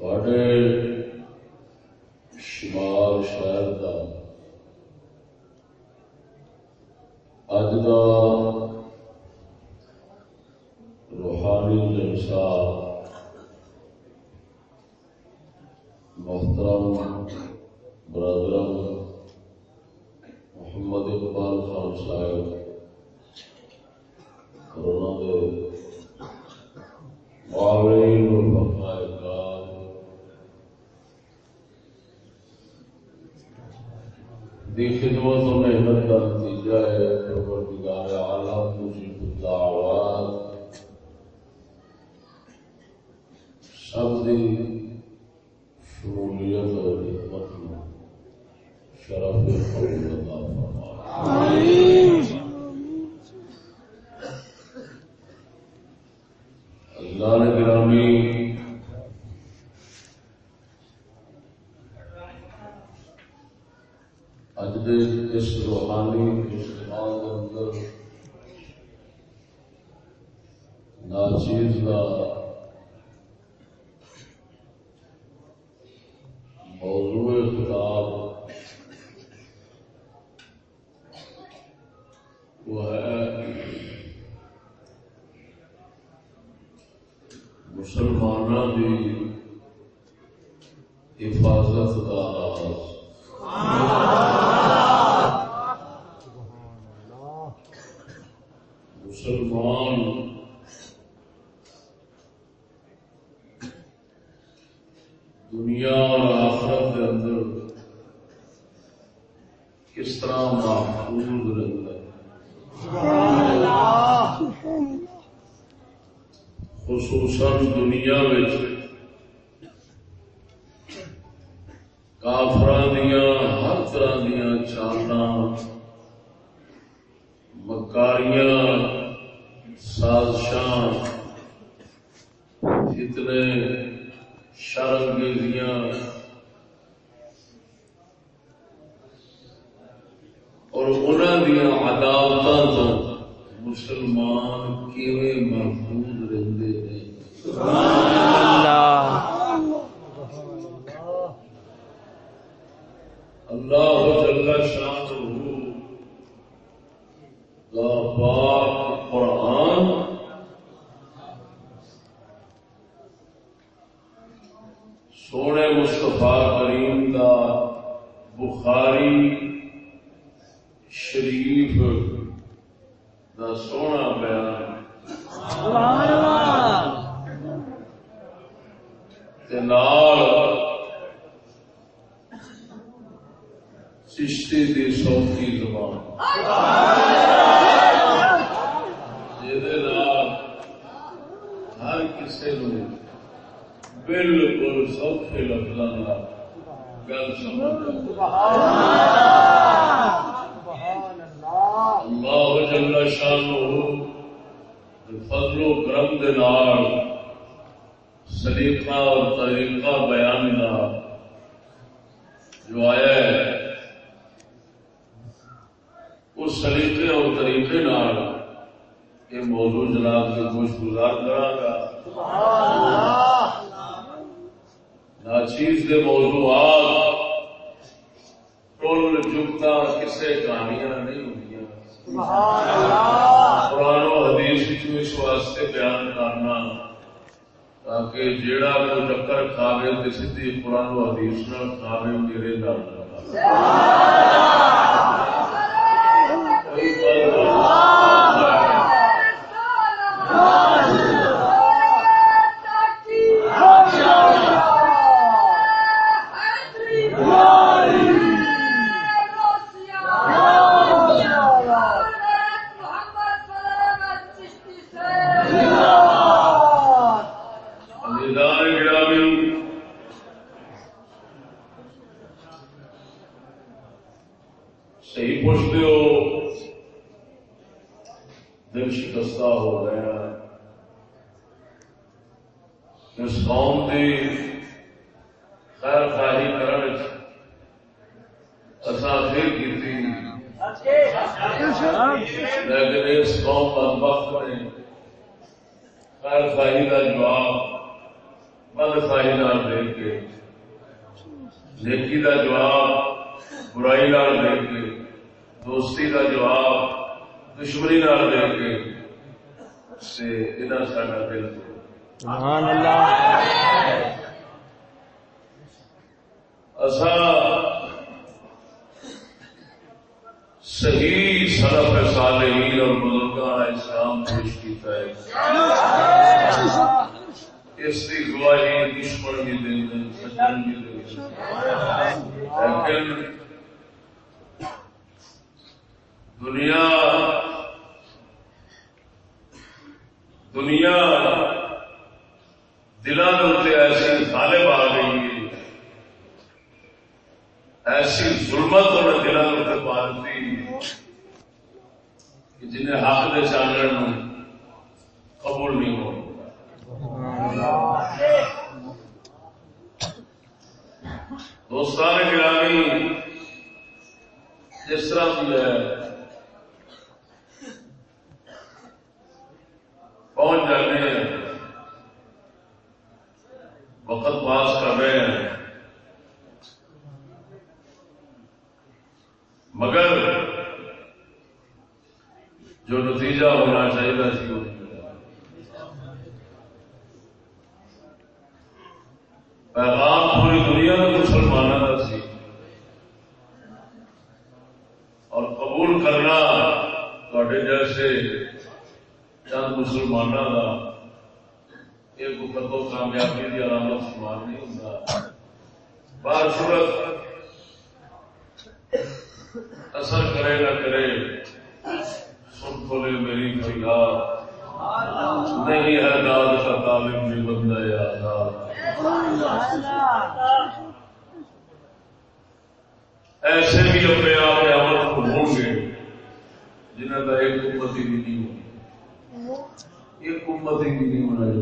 تھوڑے شمال اس سلیقے اور طریقے نال یہ موضوع جناب سے کچھ گزار کرا گا۔ ناچیز کے موضوعات، ٹول چکتا کسی کہانیاں نہیں ہوں قرآن و حدیث اس واسطے بیان کرنا، تاکہ جیڑا کوئی چکر کھاوے تو سیدھی قرآن و حدیث نہ کھا کھاوے میرے دار Amen.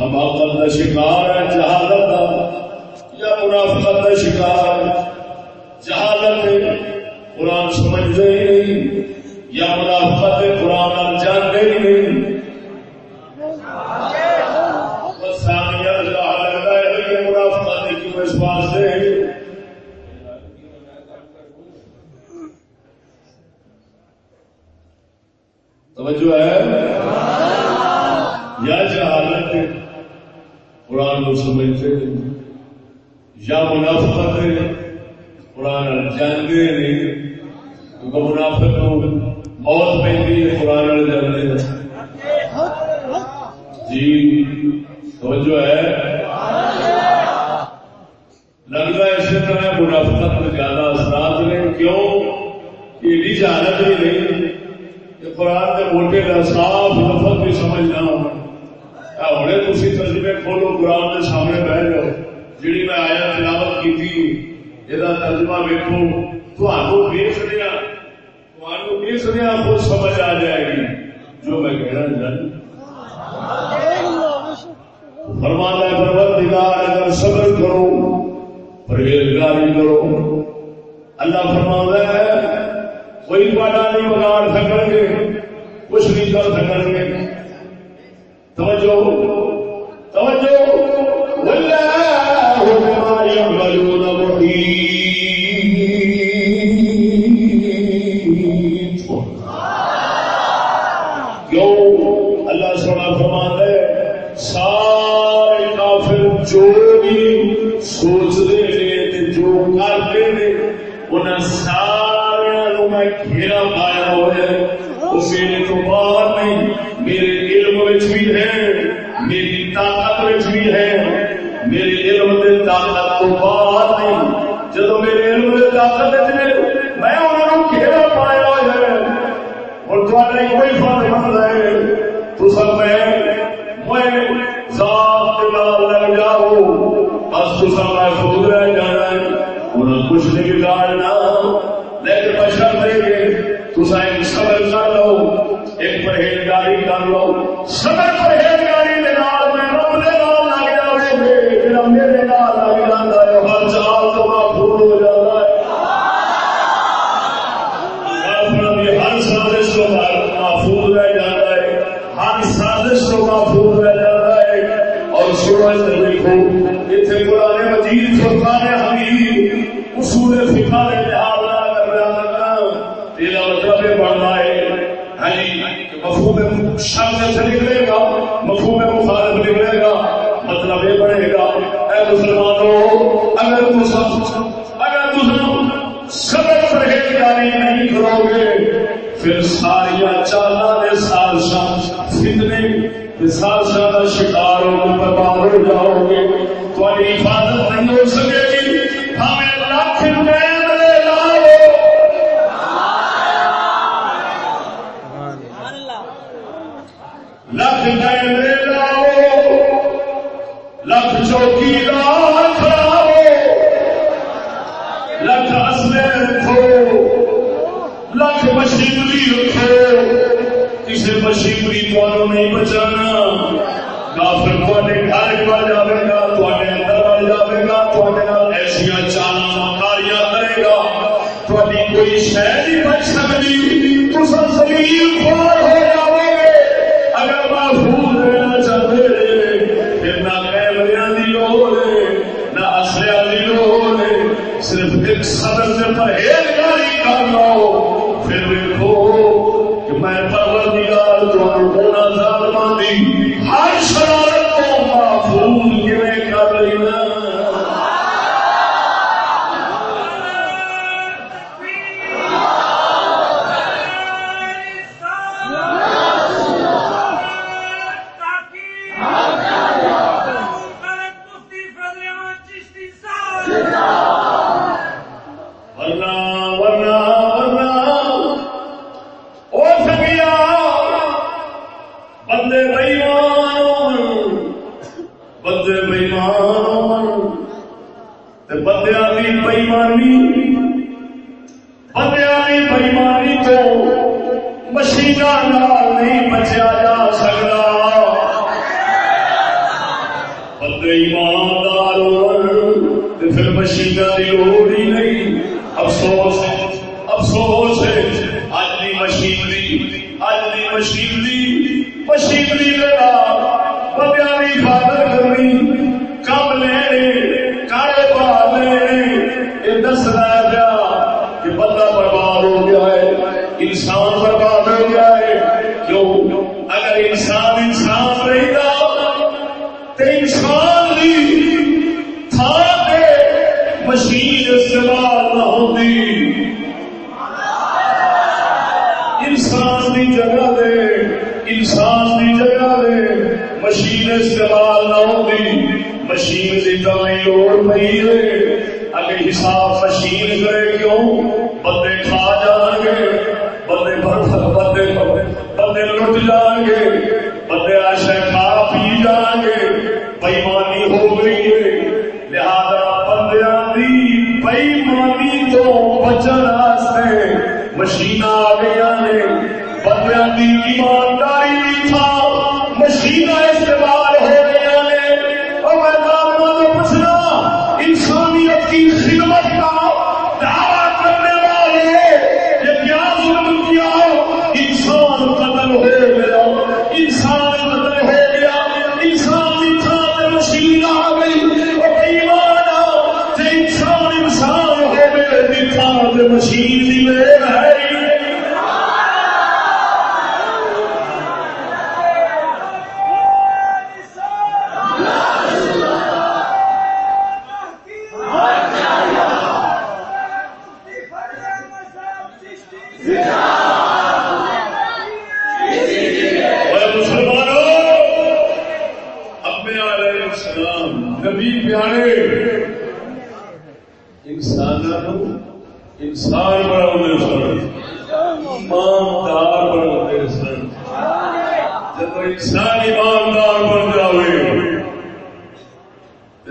حماقت کا شکار ہے جہالت کا یا منافقت کا شکار ہے جہالت قرآن سمجھتے ہی نہیں، یا منافقت قرآن جانتے ہی نہیں۔ مشیوری تمہوں نہیں بچانا۔ کافر تے گھر آ جائے گا تے اندر آ جائے گا تے ایسا چالا مکاریاں کرے گا۔ تھی کوئی شہر نہیں بچ سکتی تو سلیل خوار ہو جائے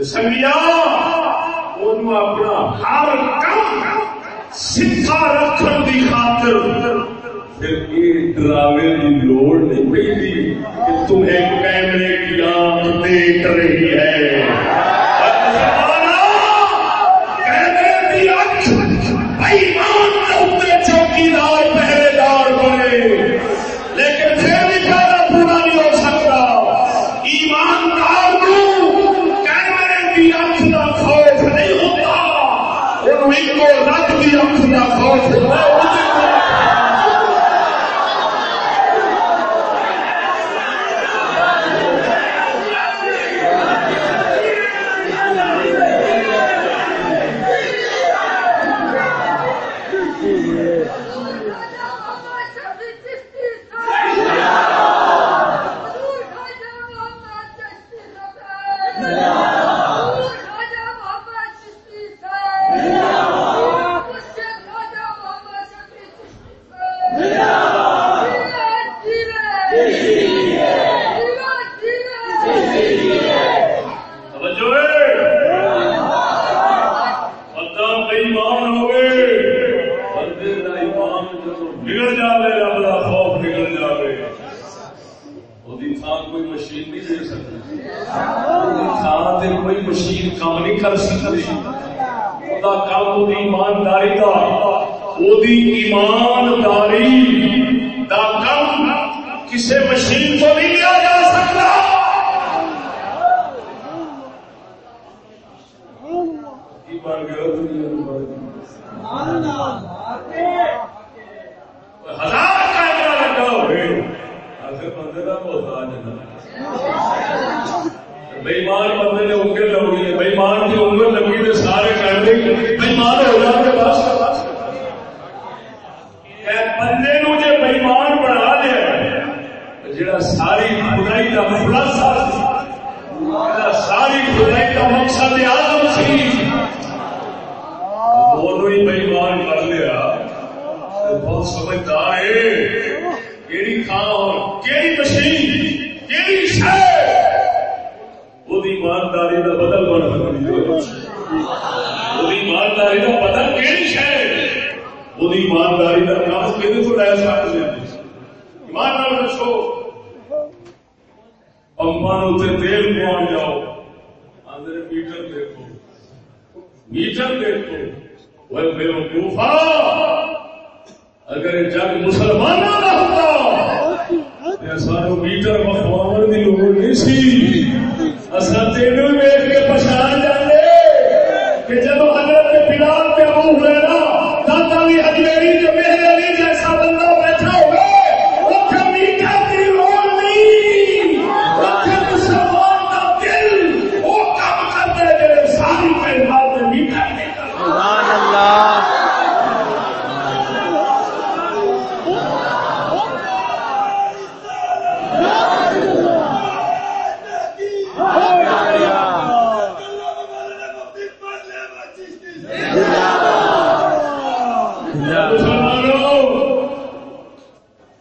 سنگیا اپنا ہر کم سکھا رکھن کی خاطر۔ ڈراوے کی لوڑ نہیں پڑتی تمہیں کیمرے کی آنکھ دیکھ رہی ہے۔ اچھا، کیمرے کی آنکھ Lord tonight.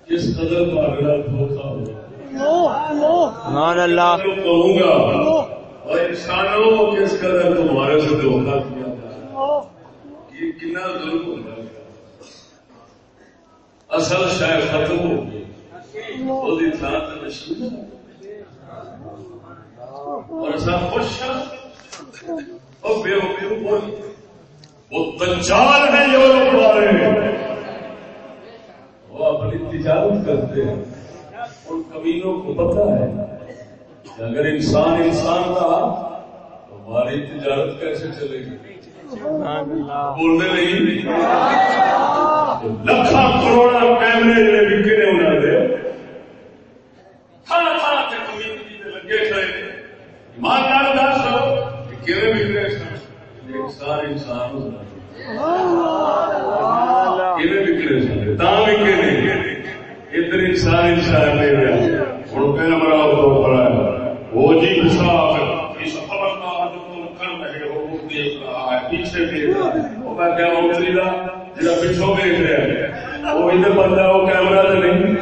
جس قدر تمہارے دھوکھا ہو۔ سبحان اللہ۔ کہوں گا اور انسانوں کس قدر تمہارے سے دھوکھا کیا یہ کنا ظلم ہوگا اصل شاید ختم ہو گئی۔ وہ تھان اور ایسا خوش اور بے وہ تنچال ہے جو لوگ والے وہ اپنی تجارت کرتے ہیں۔ ان کمینوں کو پتا ہے کہ اگر انسان انسان رہا تو ہماری تجارت کیسے چلے گی؟ بولنے نہیں؟ لکھا کروڑا کیمرے بکے نے انہوں نے تھان تھان سے کمیونٹی کے لگے کھڑے نے ایماندار دس کہ کیویں وکرے سن انسان انسان ہونا کیویں وکرے سن تا وکے نہیں ادھر انسان انسان لے رہا ہوں کیمرہ تو بڑا ہے۔ وہ جی صاحب اس خبر کا تم کر رہے ہو، وہ دیکھ رہا ہے، پیچھے دیکھ رہا ہے۔ میں کیا وہ چلی رہا جڑا پیچھوں دیکھ رہا ہے۔ وہ ادھر بندہ وہ کیمرہ تو نہیں۔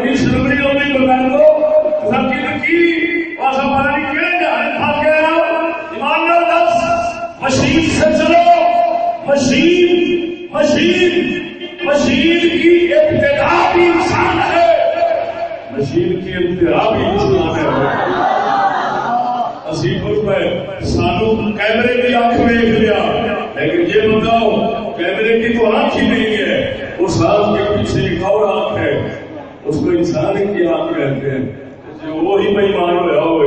مشین سے چلو مشین مشین مشین کی ابتدا بھی انسان ہے۔ مشین کی ابتدا بھی انسان ہے۔ اسی کچھ میں سانو کیمرے کی آنکھ دیکھ لیا۔ لیکن یہ بتاؤ، کیمرے کی تو آنکھ ہی نہیں ہے۔ اس آنکھ کے پیچھے ایک اور آنکھ ہے۔ اس کو انسان کی آنکھ کہتے ہیں۔ جو وہی بےمان ہوا ہوئے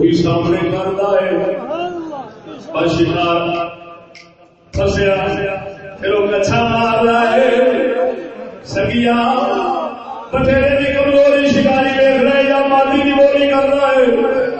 بیچنا مار سگیا بٹھیرے کی کمزوری شکاری دیکھ رہے یا مادی کی بولی کر رہا ہے۔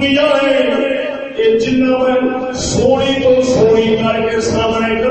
دنیا ہے۔ یہ میں سونی تو سونی کر کے سامنے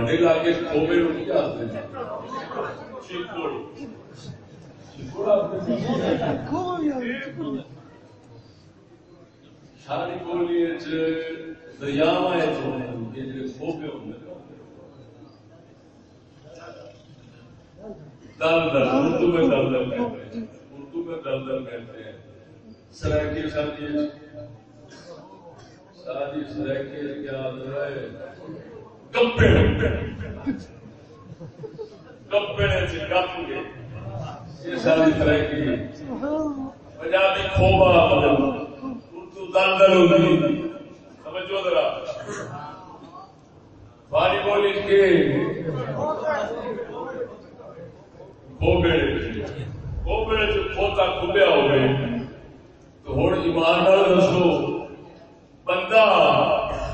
تھوڑے علاقے کھوبے نو کی آتے۔ ہیں۔ ساری بولی دریا کھوبے ہوتے دل دل اردو میں دل دل کہتے ہیں۔ اردو میں دل دل کہتے ہیں۔ سرائکی ساتھی ساتھی سرائکی کیا ہے۔ کپڑے کپڑے سے کپ گئے یہ ساری سرائکی پنجابی کھوبا اردو دل دل ہوتی سمجھو ذرا باری بولی کے کھوتا کھبیا ہو گئے تو ہوں ایمان دسو بندہ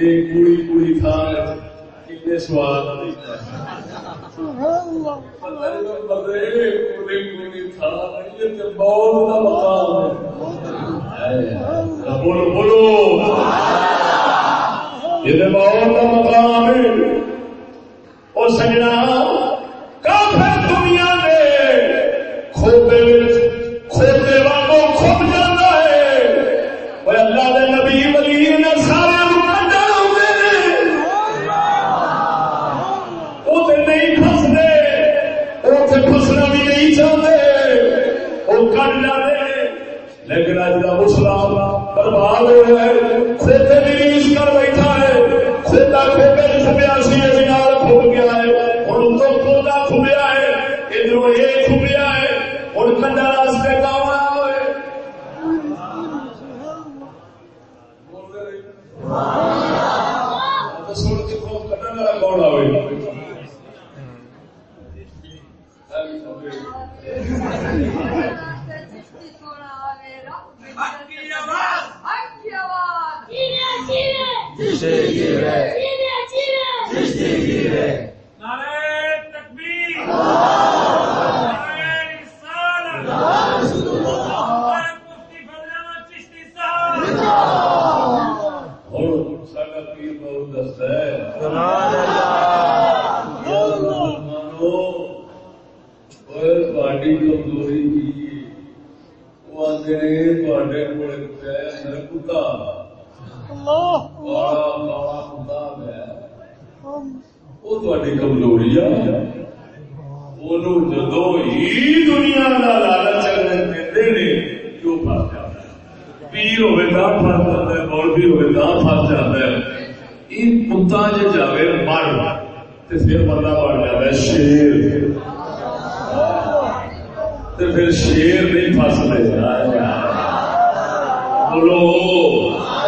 کڑی کڑی تھان سواد بولو بولو یہ بہت مقام ہے سجنا کافر دنیا میں کھوتے کھوتے برباد ہو رہا ہے کھوتے بھی ریس کر بیٹھا ہے کھوتا کھوتے چھپیا سی کھپ گیا ہے ہوں تو کھوتا کھبیا ہے ادھر یہ کھبیا ہے ہوں کنڈا راستے کا ہوئے سن کے کٹن والا کون آئے کمزوری کی وہ آدھے کتا کمزوری جدو ہی دنیا کا لالچ دے جو پس جاتا ہے پیر ہوئے گا پس جاتا ہے مولوی ہوئے گا پس جاتا ہے یہ کتا جی جائے مر تو پھر بندہ بن جاتا ہے شیر تو پھر شیر نہیں فستے بولو آپ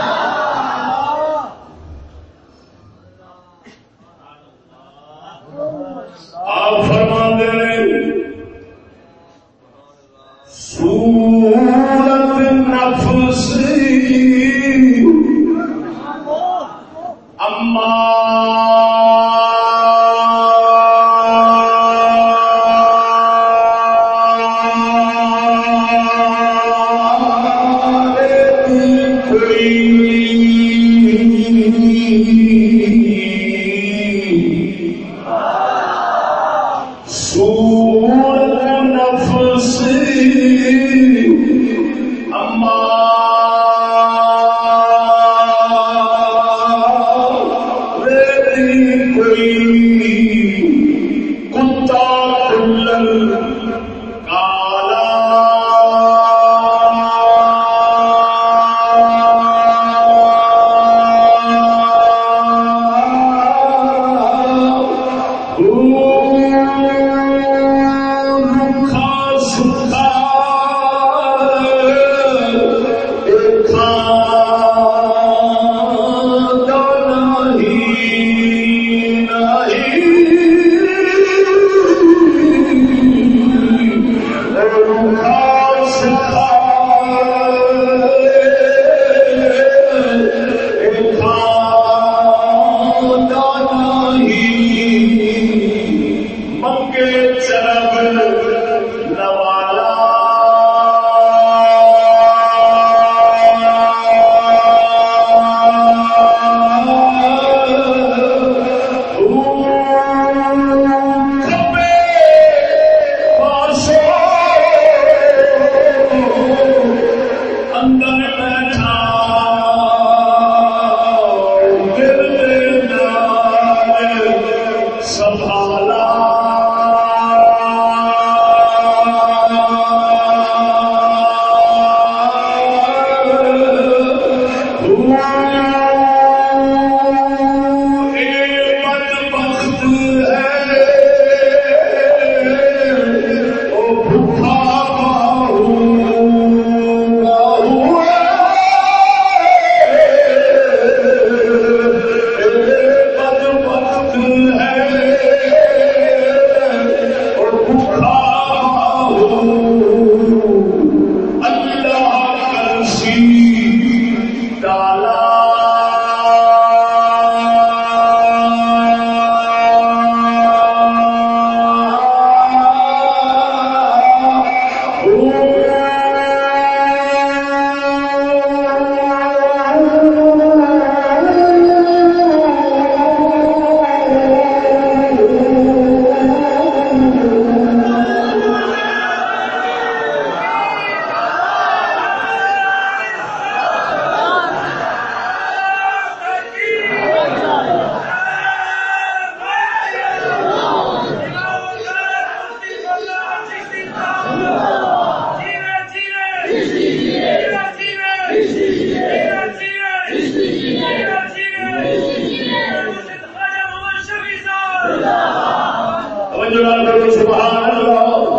سبحان اللہ۔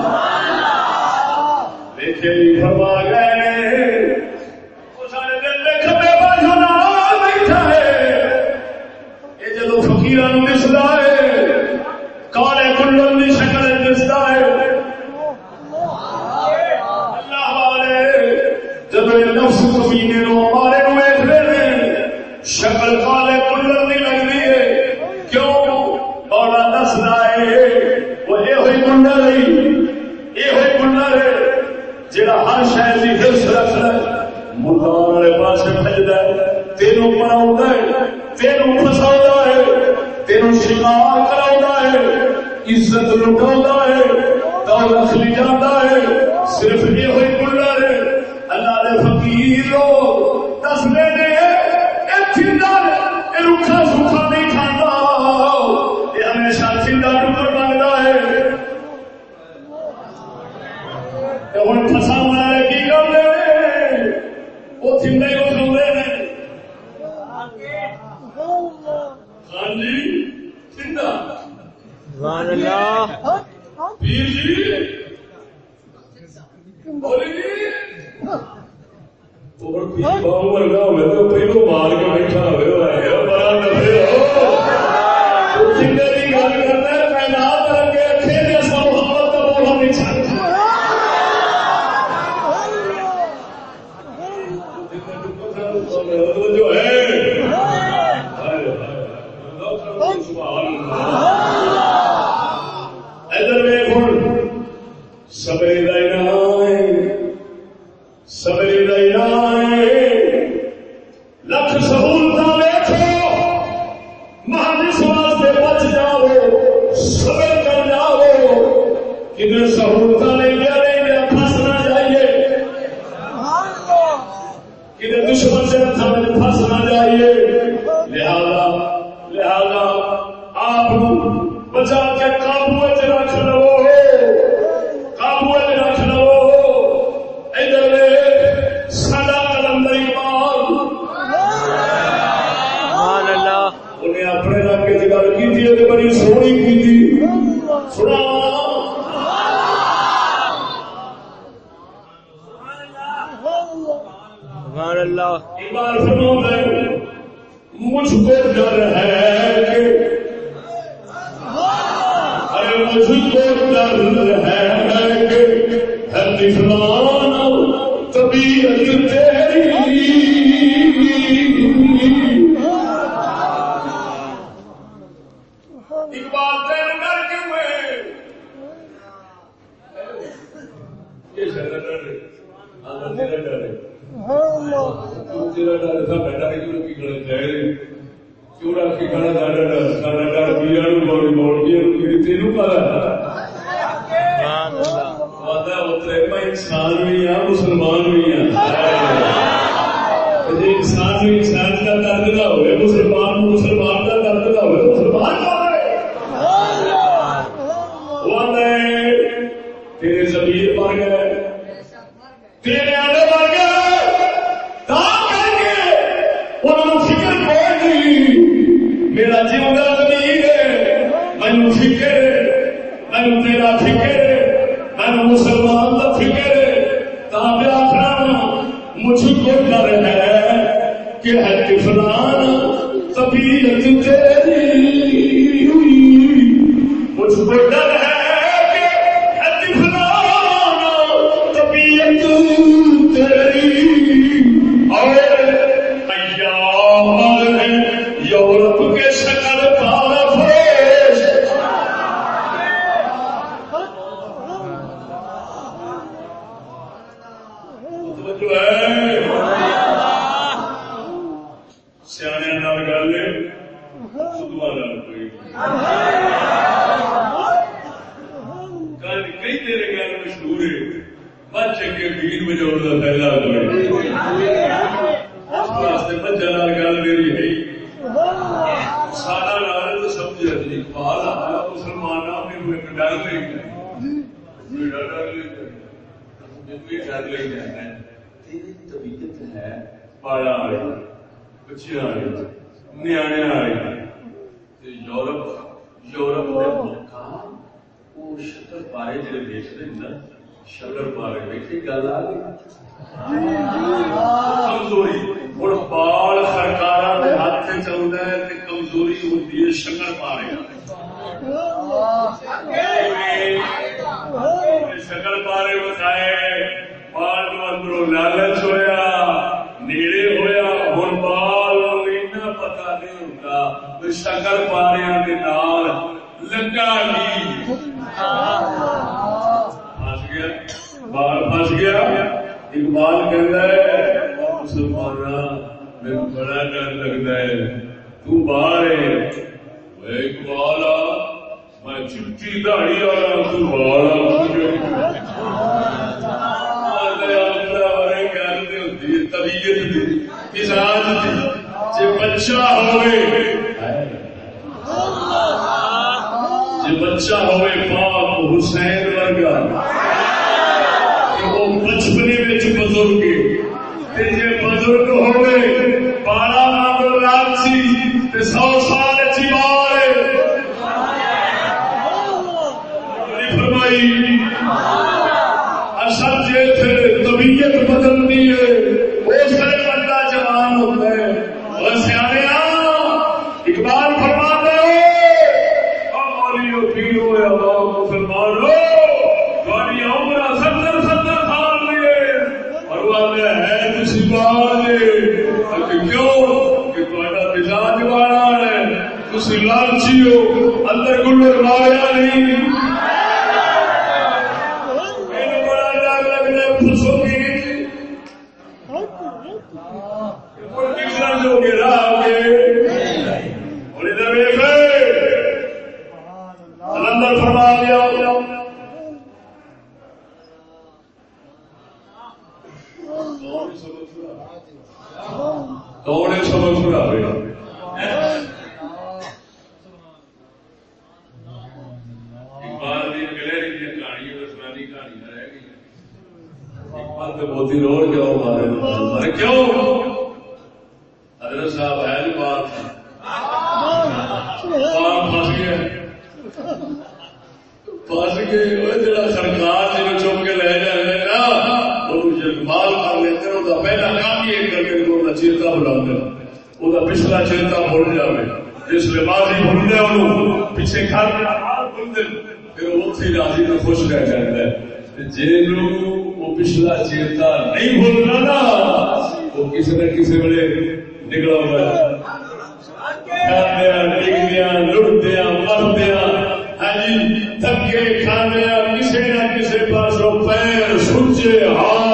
دیکھے فرمایا انہوں فکر نہیں میرا ہے فکر تیرا فکر مسلمان کا فکر آخر مجھ کو ڈر ہے کہ ہے مجھ کو ڈر موتی روڑ جاؤ ہمارے ہمارے کیوں؟ حضرت صاحب، ہے نہیں بات۔ بات گیا پھنس گئے۔ وہ جڑا سرکار جی چپ کے لے جائے نا، وہ جلمال کر لیتے ہیں پہلا کام یہ کر کے چیتا بلا پچھلا چیتا بھول جائے جس لباس ہی بھول جائے پیچھے کھا کے پھر وہ راضی میں خوش رہ جاتا جی وہ پچھلا چیتا نہیں بھولنا نا وہ کسی نہ کسی ویل نکلا ہوا ہے۔ ڈگدیا مردیا ہاں جی، تھکے کھانے کسی نہ کسی پاسوں پیر سوچے ہاتھ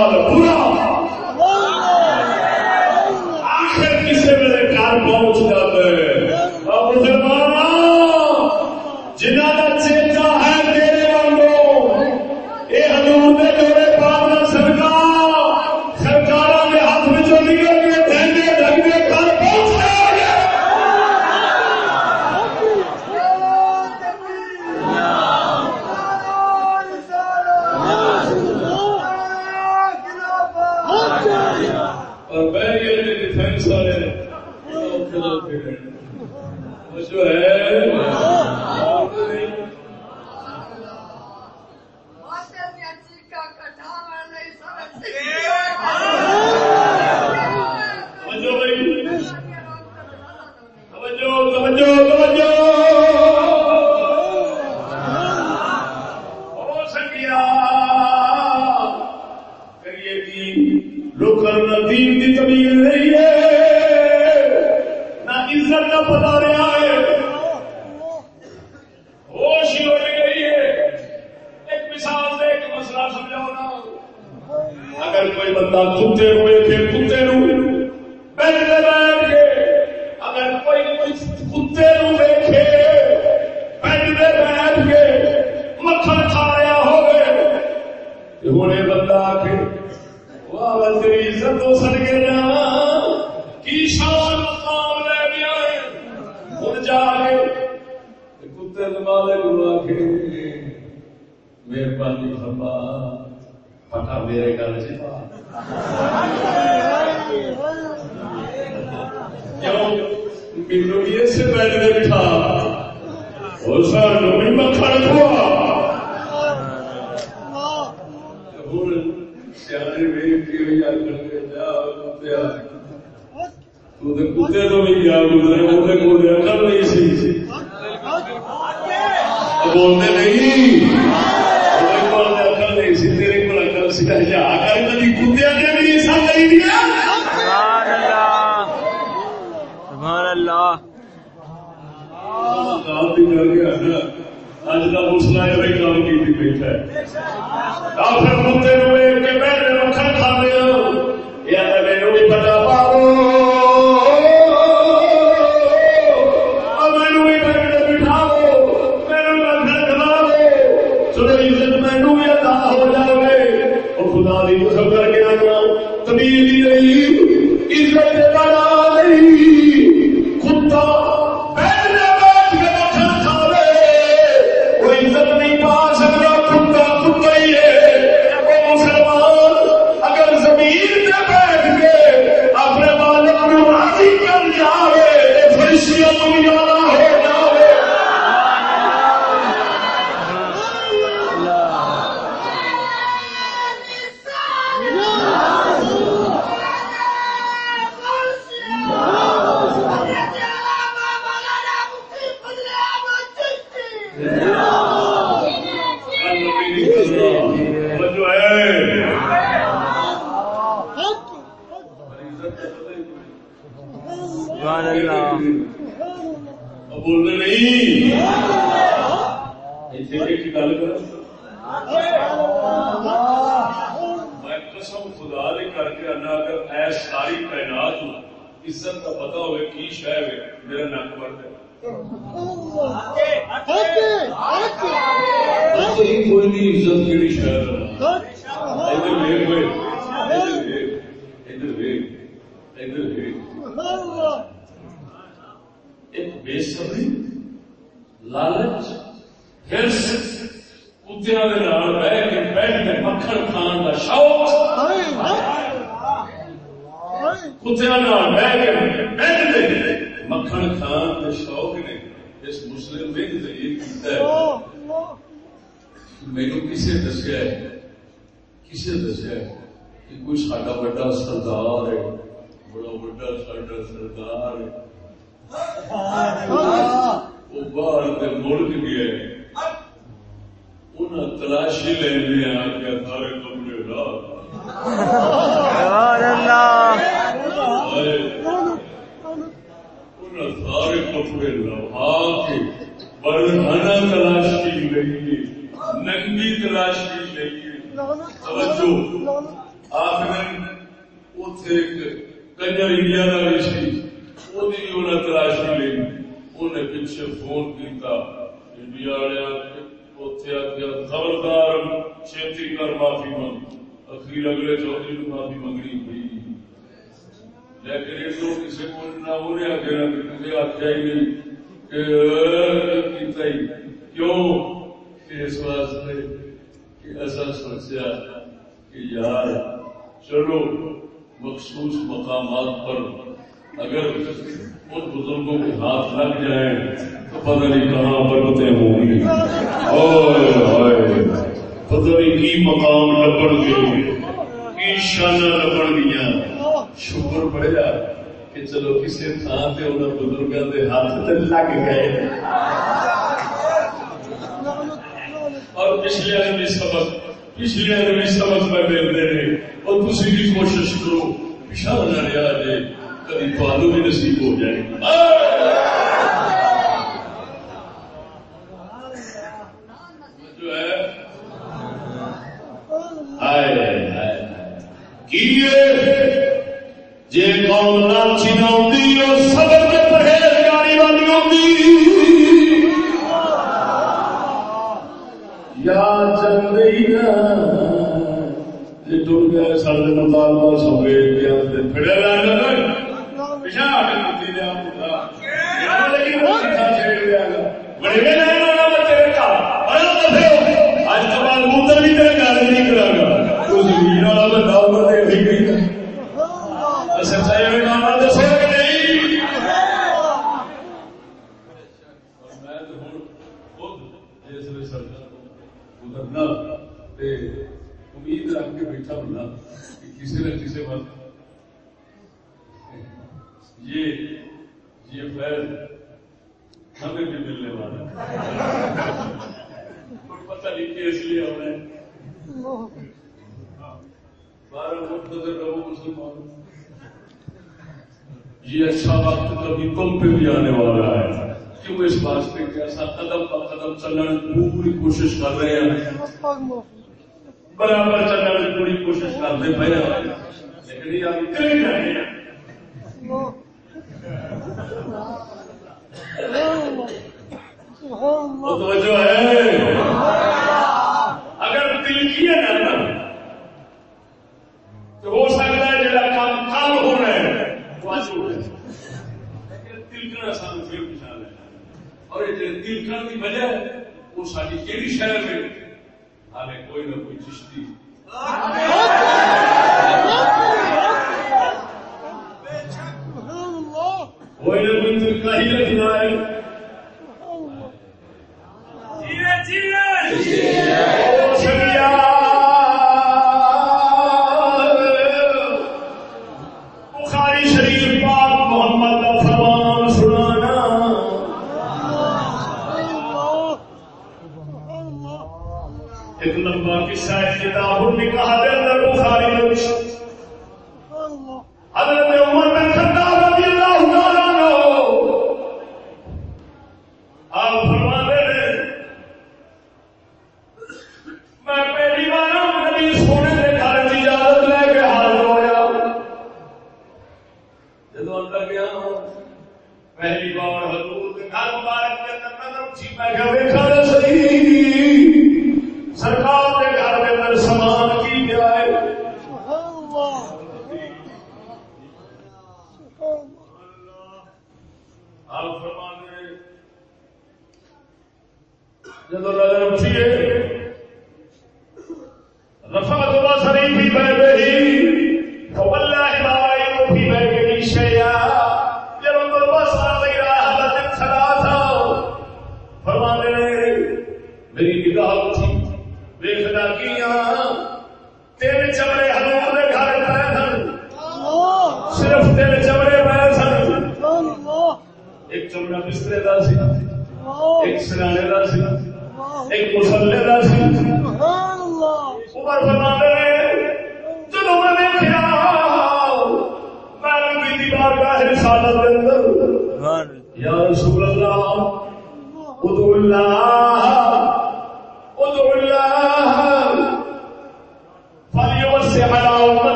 نے سارے مطالبہ سمجھے کیا اج تو میں موتر بھی تیرے گھر نہیں کرا گا تو زمین والا بتاؤ یہ اچھا وقت کبھی تم پہ بھی آنے والا ہے۔ کیوں اس واسطے کہ ایسا قدم پر قدم چلنے پوری کوشش کر رہے ہیں؟ برابر چلنے پوری کوشش کرتے پہ لیکن کر رہے ہیں۔ توجہ ہے۔ اگر دل کیا نا، تو ہو سکتا کتنا سال فلم نکال ہے؟ اور دل کر کی وجہ ہے وہ ساری کہڑی شہر میں ہمیں کوئی نہ کوئی چشتی۔ کوئی نہ کوئی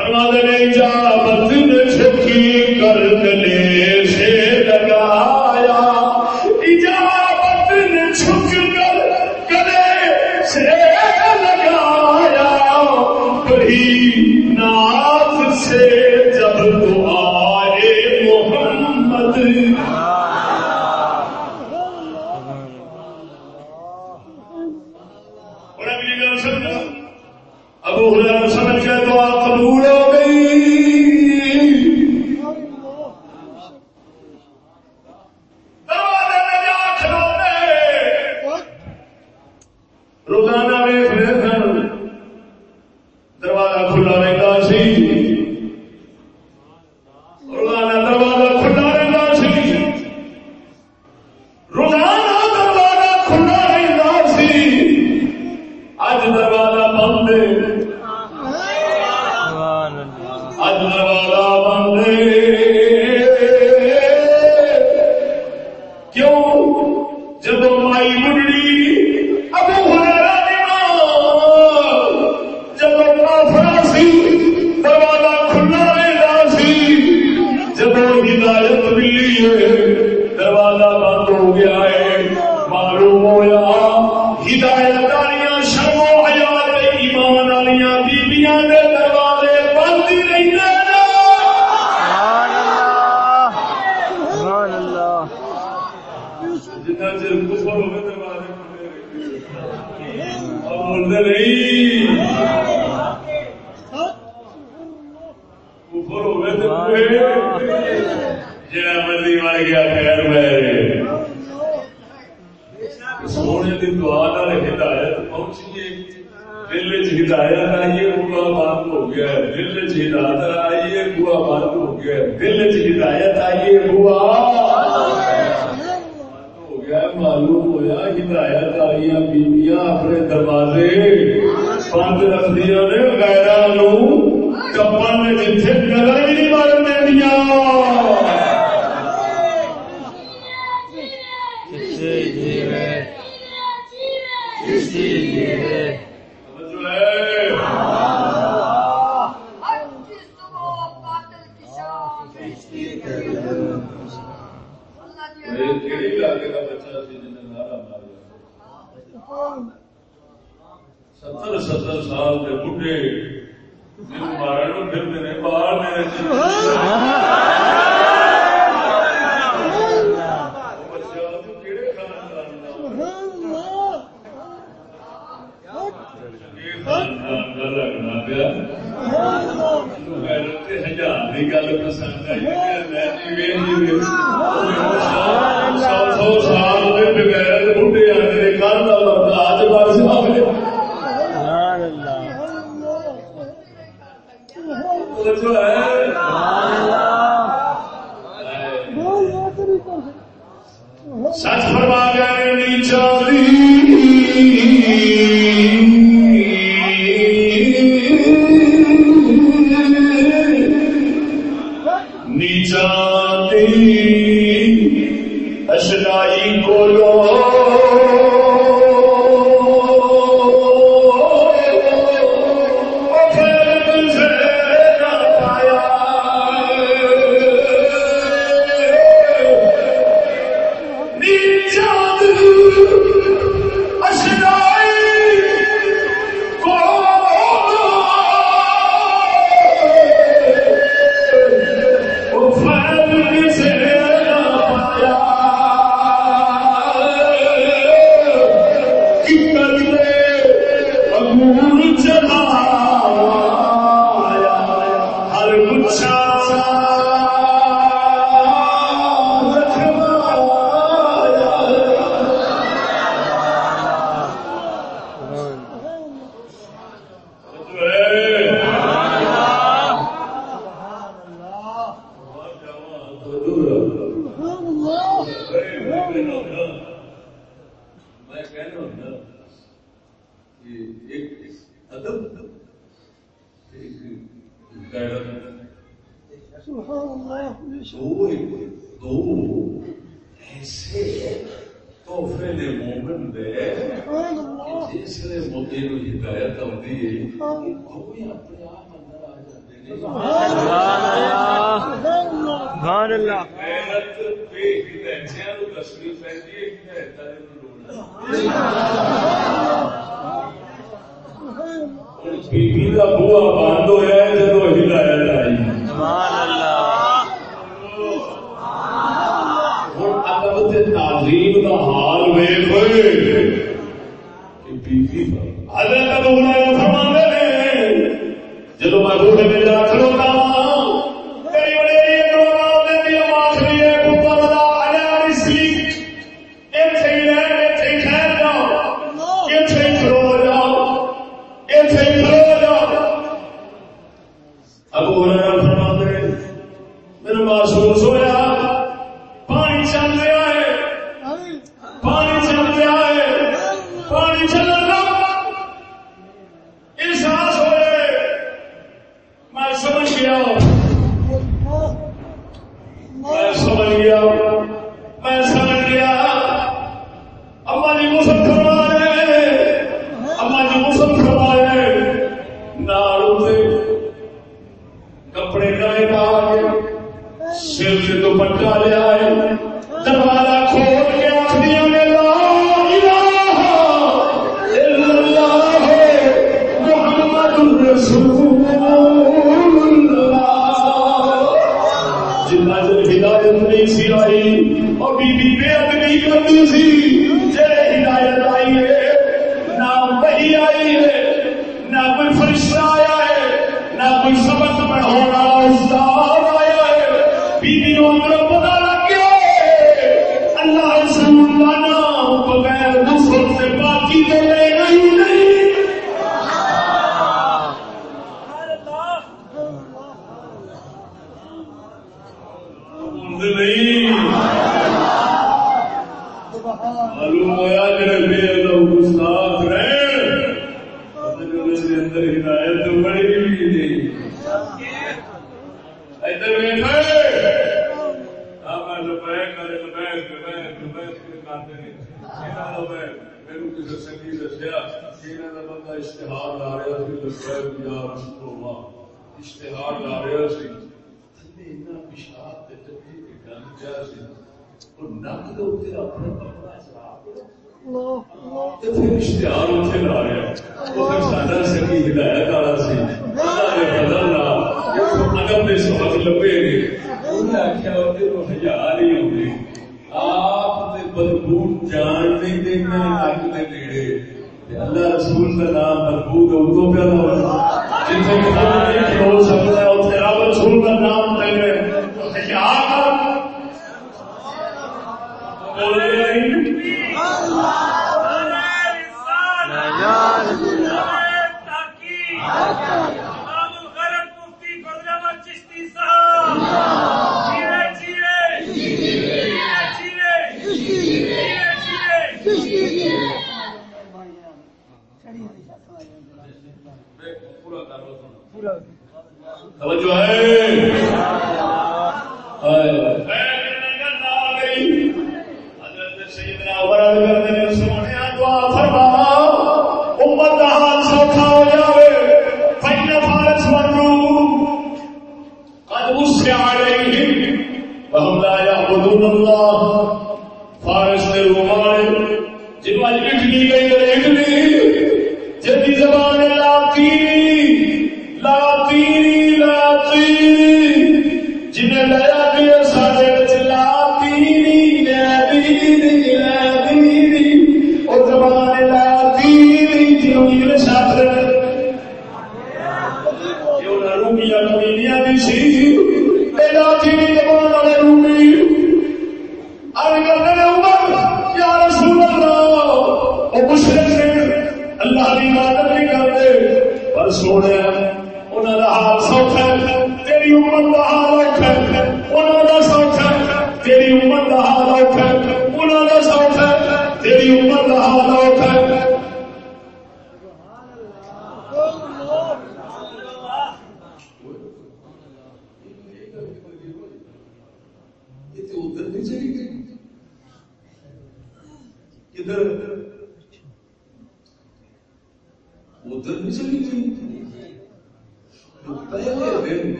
فرما دے جا اجازت چھکی کر دے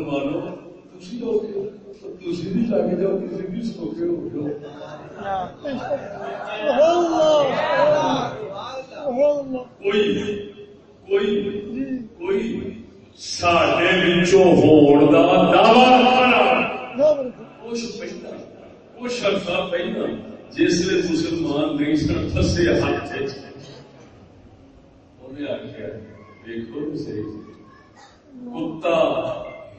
مسلمانوں تسی اوکے تسی بھی جاگے جاؤ تسی بھی سوکے ہو جاؤ کوئی کوئی کوئی ساڈے وچوں ہون دا دعویٰ کرنا کچھ پہلا مسلمان نہیں سن پھسے ہاتھ انہیں دیکھو کتا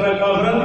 کافر کافر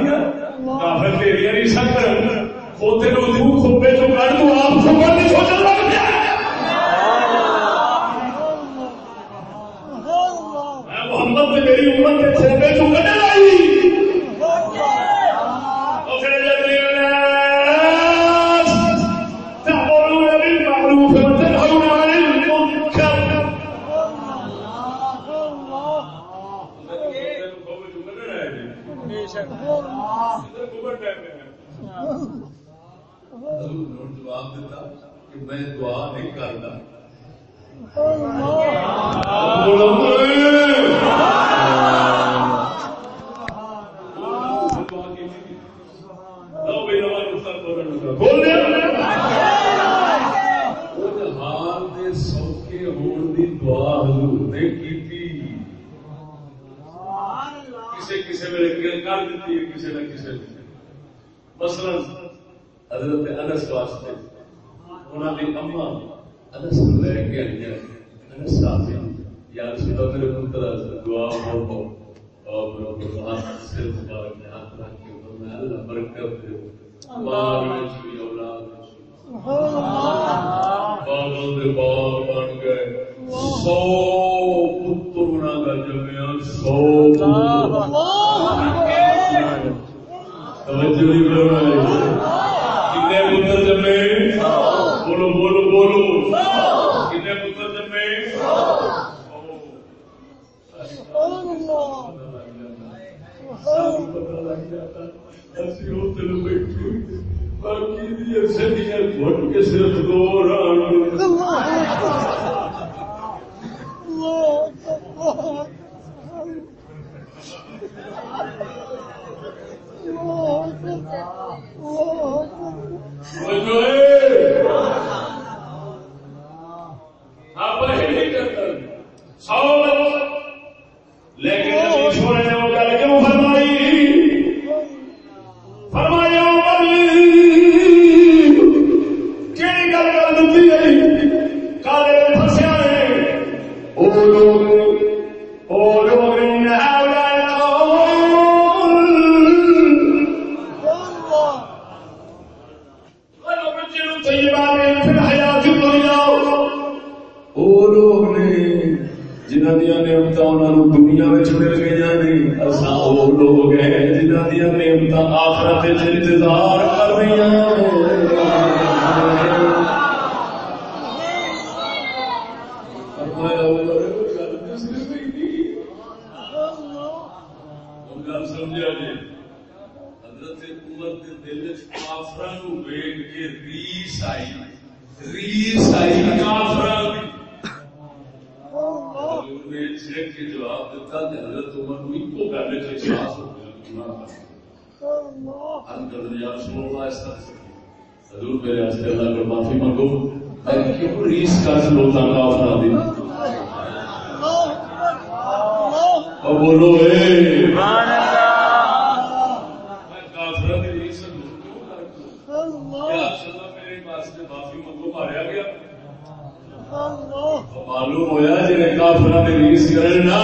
معلوم ہوا جی کافر نے ریس کرنا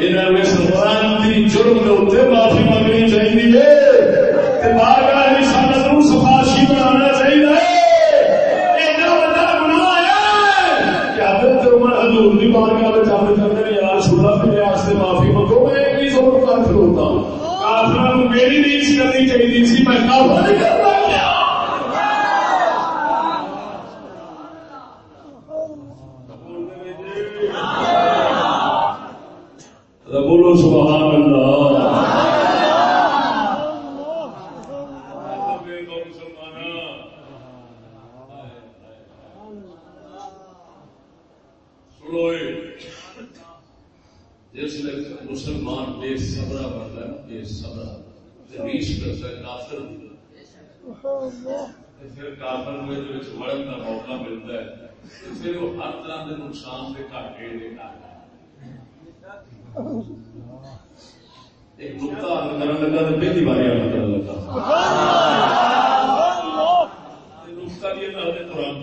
یہاں اس جرم کے اتنے معافی منگنی چاہیے بارگاہ سفارشی بنانا چاہیے حضور دی بارگاہ میں یار چھوڑا میرے واسطے معافی منگو میں ایک ہی ہوں۔ کافر میری ریس کرنی چاہیے سی، میں کافر نہیں کرتا کیا بولو سبحان اللہ جس مسلمان بے صبرا بنتا ہے بے صبرا ریس کرتا ہے کافر پھر کافر میں وڑن کا موقع ملتا ہے پھر وہ ہر طرح کے نقصان سے گھاٹے دے گا ایک نقطہ کرنے لگا تو پہلی بار یاد کرنے لگا نقطہ یہ نہ ہوتے قرآن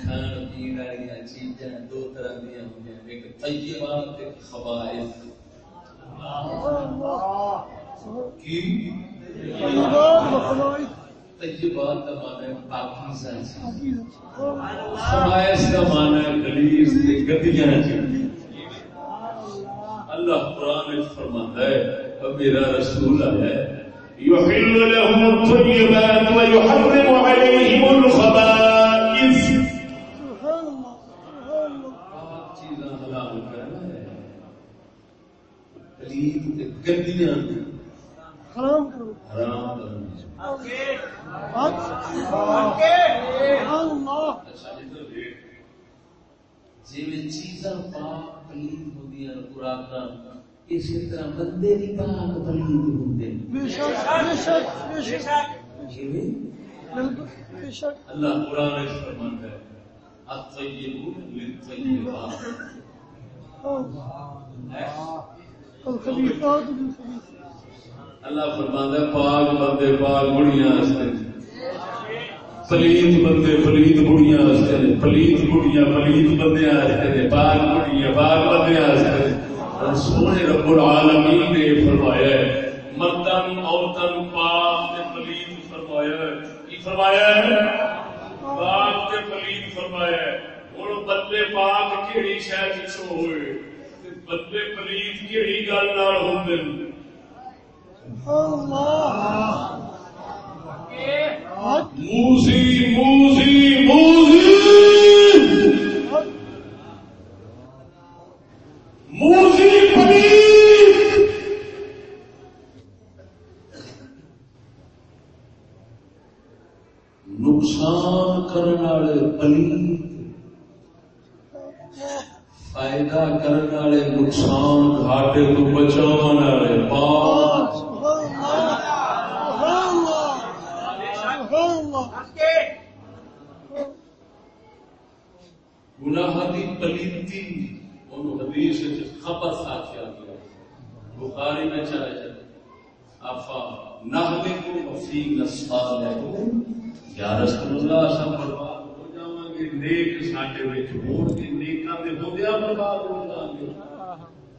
کھان پین والی چیزاں دو طرح دیا ہوں ایک طیبات ایک خبائث کی طیبات کا معنی ہے پاکیزہ چیز کا معنی ہے گلیز تے گدیاں چیزیں اللہ قرآن فرماتا ہے اور میرا رسول ہے يحل لهم الطيبات ويحرم عليهم الخبائث چیزاں حلال کرنا ہے پلید تے گدیاں حرام کرو اچھا جی چیزاں پاک پلید اسی طرح بندے بھی پاک پلید اللہ قرآن فرماتا ہے اللہ فرماتا ہے، پاک بندے، پاک بڑیاں ہستے پلیت بندے پلیت بڑیاں ہستے نے پلیت بڑیاں پلیت بندے ہستے نے پاک بڑیاں پاک بندے ہستے اور سونے رب العالمین نے فرمایا ہے مردن عورتن پاک تے پلیت فرمایا ہے۔ کی فرمایا ہے؟ پاک تے پلیت فرمایا ہے۔ ہن بندے پاک کیڑی شے وچوں ہوئے؟ تے بندے پلیت کیڑی گل نال ہوندے موسی موسی موسی موسی نقصان کرنے والے فائدہ کرنے والے نقصان گھاٹے تو بچاؤ والے پاک گناہ دی پلیتی انہوں حدیث وچ خبر آخیا گیا بخاری میں چلا جائے۔ افا نحلکو وفی نصالکو یا رسول اللہ سب برباد ہو جاواں گے نیک ساڈے وچ، ہون گے نیکاں دے ہوندیاں برباد ہو جاواں گے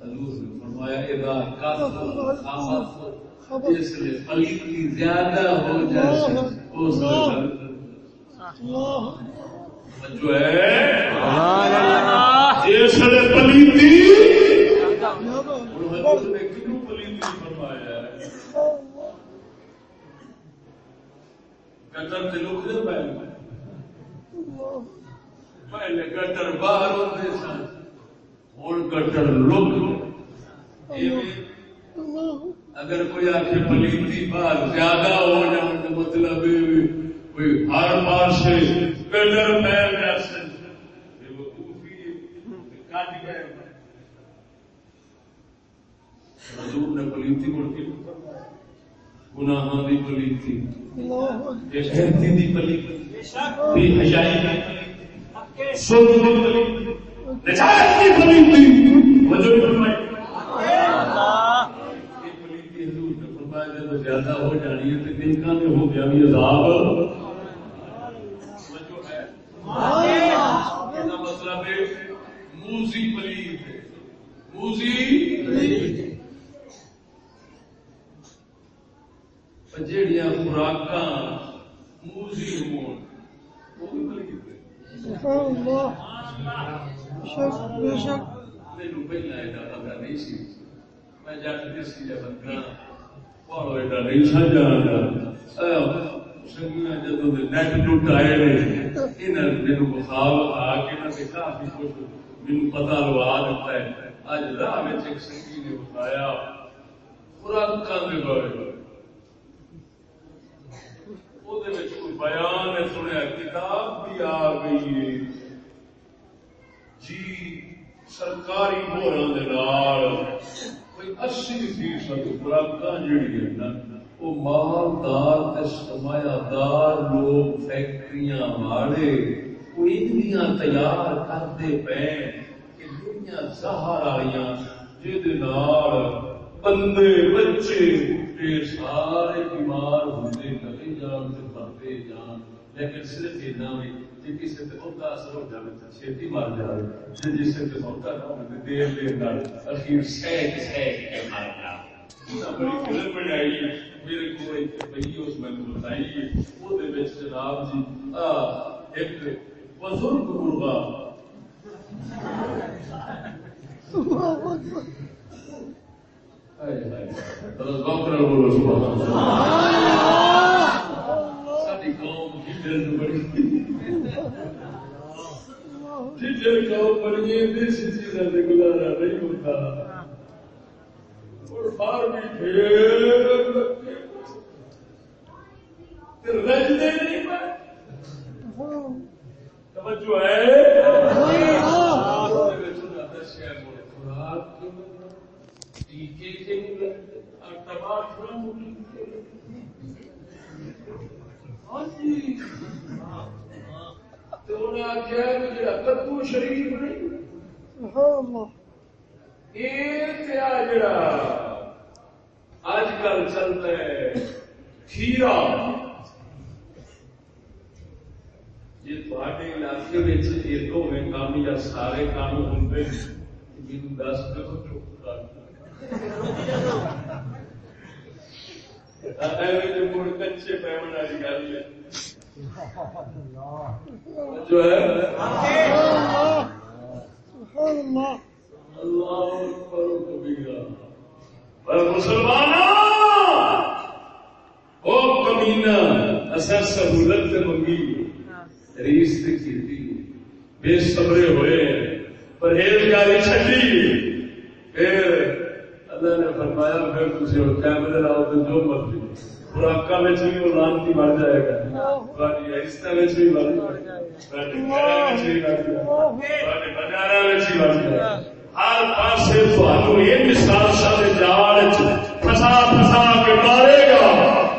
حضور نے فرمایا، اذا کثر خبر اس لیے پلیتی زیادہ ہو جائے، اس لیے جو ہے اس نے پلیتی گٹر لوگ پہلے گٹر باہر ہوتے سن ہوں گٹر لوگ اگر کوئی آخر پلیتی باہر زیادہ ہو جائے تو مطلب کوئی ہر پاس سے گٹر پھیل حضور نے پلیتی بڑھتی گناہاں دی پلیتی۔ غیرتی دی پلیتی۔ دی دی پلیتی۔ نجات دی پلیتی۔ وجہ فرمائی۔ پلیتی حضور نے فرمایا، جب زیادہ ہو جانی ہے تو نیکاں نے ہو گیا بھی عذاب۔ یہ مطلب ہے موزی پلید ہے موزی جہیا خوراک موزی ہون وہ بھی میرے پہلا ایڈا پتا نہیں سی میں جٹ دیسی جا بندہ ایڈا نہیں سا جانا سنگیاں جدوں دے نیٹ ٹوٹ آئے نے انہاں آ کے نہ تے کافی مینوں پتہ لوا دیتا ہے۔ اج راہ وچ ایک سنگی نے بتایا دے بارے۔ دے وچ کوئی بیان ہے، سنیا، کتاب بھی آ گئی ہے۔ جی سرکاری کوئی فیصد خوراک جہی ہے نا۔ وہ مالدار سرمایہ دار لوگ فیکٹریاں والے وہ ان تیار کرتے پے کہ دنیا زہر والی جہد بندے، بچے بوٹے سارے بیمار ہوتے لگے جان سے مرتے جان۔ لیکن صرف اتنا بھی کہ کسی سے بہت اثر ہو جائے تو چھیتی مار جائے۔ جی جس سے بہت نہ ہونے دیر دیر نال اخیر سہج سہج کے مار جائے۔ میرے کو ایک اس میں بتائی وہ جناب جی ایک بزرگ مرغا ساری قوم کی دل بڑی ٹیچر قوم بڑی دیسی چیزیں سے گزارا نہیں ہوتا اور باہر بھی پھر رجدے نہیں پائے توجہ ہے؟ ٹیکے کے اور تباہ تھوڑا ہاں جی تو انہیں آخیا جڑا کدو شریف نہیں کیا جڑا اج کل چلتا ہے کھیرا۔ یہ تھوڑے علاقے میں تو میں کام یا سارے کام ہوتے مینو دس کرو جو مڑ کچے پیمن والی گل ہے۔ جو ہے۔ اللہ۔ اللہ سہولت منگی ریس بے صبرے ہوئے پرہیزگاری چھڈی پھر اللہ نے فرمایا پھر اور کیمرے لاؤ تے جو مرضی خوراکاں وچ بھی وہ لانتی مر جائے گا وچ بھی جائے گا مر جائے گا ہر پاس یہ مثال سب جال پھسا پھسا کے مارے گا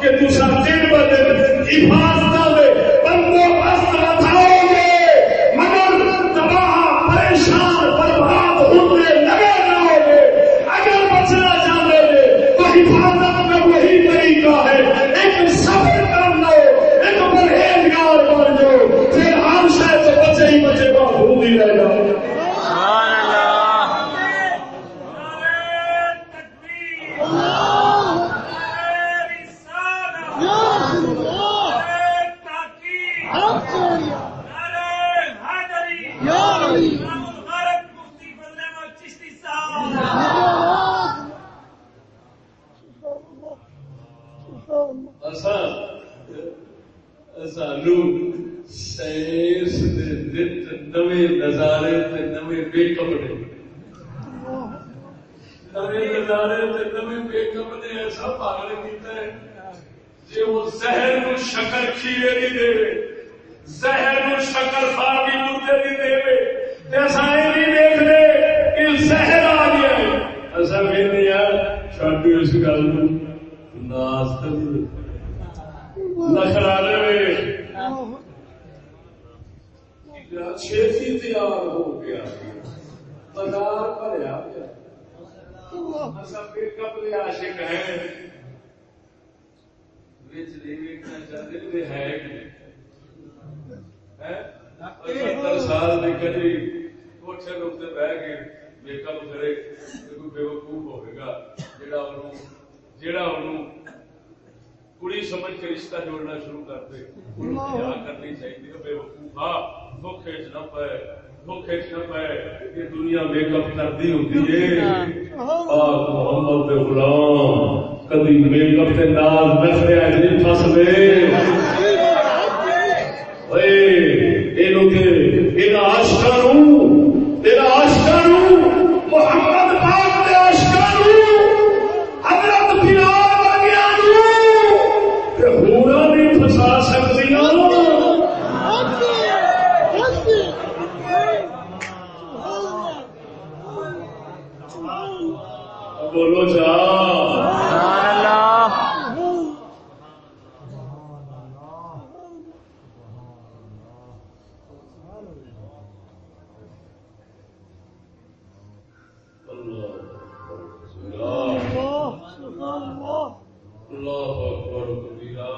کہ تصا دن ب دن حفاظت میں بندوبست بتاؤ گے مگر تباہ پریشان برباد ہوتے لگے رہو گے اگر بچنا چاہتے گے تو حفاظت میں وہی طریقہ ہے ایک سفر کر لو ایک پرہیزگار بن جاؤ پھر ہر شاید تو بچے ہی بچے گا بھول ہی رہ جاؤ سبحان اللہ یا اللہ حق یا علی سبحان اللہ سانو سائنس دے نت نویں نظارے تے نویں میک اپ نے نویں نظارے تے نویں میک اپ نے ایسا پاگل کیتا ہے جی وہ زہر نو شکر کھیرے نہیں دے؟ زہر نو شکر فارمی مردے نہیں دے؟ تے اساں اے نہیں دیکھ رہے کہ زہر آ گیا ہے۔ اساں کہندے یار چھڈ اس گل نو۔ ناس کر نخرا لے چھتی تیار ہو گیا۔ بازار بھریا پیا اللہ اصل پک اپ عاشق ہیں بچ نہیں ویکنا چاہتے کہ ہے کہ ستر سال کی کجری کوٹھے کے اتنے بہ کے میک اپ کرے کوئی بے وقوف ہوگا جڑا انہوں جڑا انہوں کڑی سمجھ کے رشتہ جوڑنا شروع کر دے۔ کرنی چاہیے بے وقوفا دھوکھے چ نہ دنیا میک اپ کرتی ہوتی ہے۔ پاک محمد دے غلام کدی میک اپ کے نال نخرے نہیں پھس دے محمد پاک عاشقاں حضرت بلال ورگیاں نوں تے ہورا نہیں پھسا سکدیاں بولو جا سبحان اللہ اللہ اکبر کبیرہ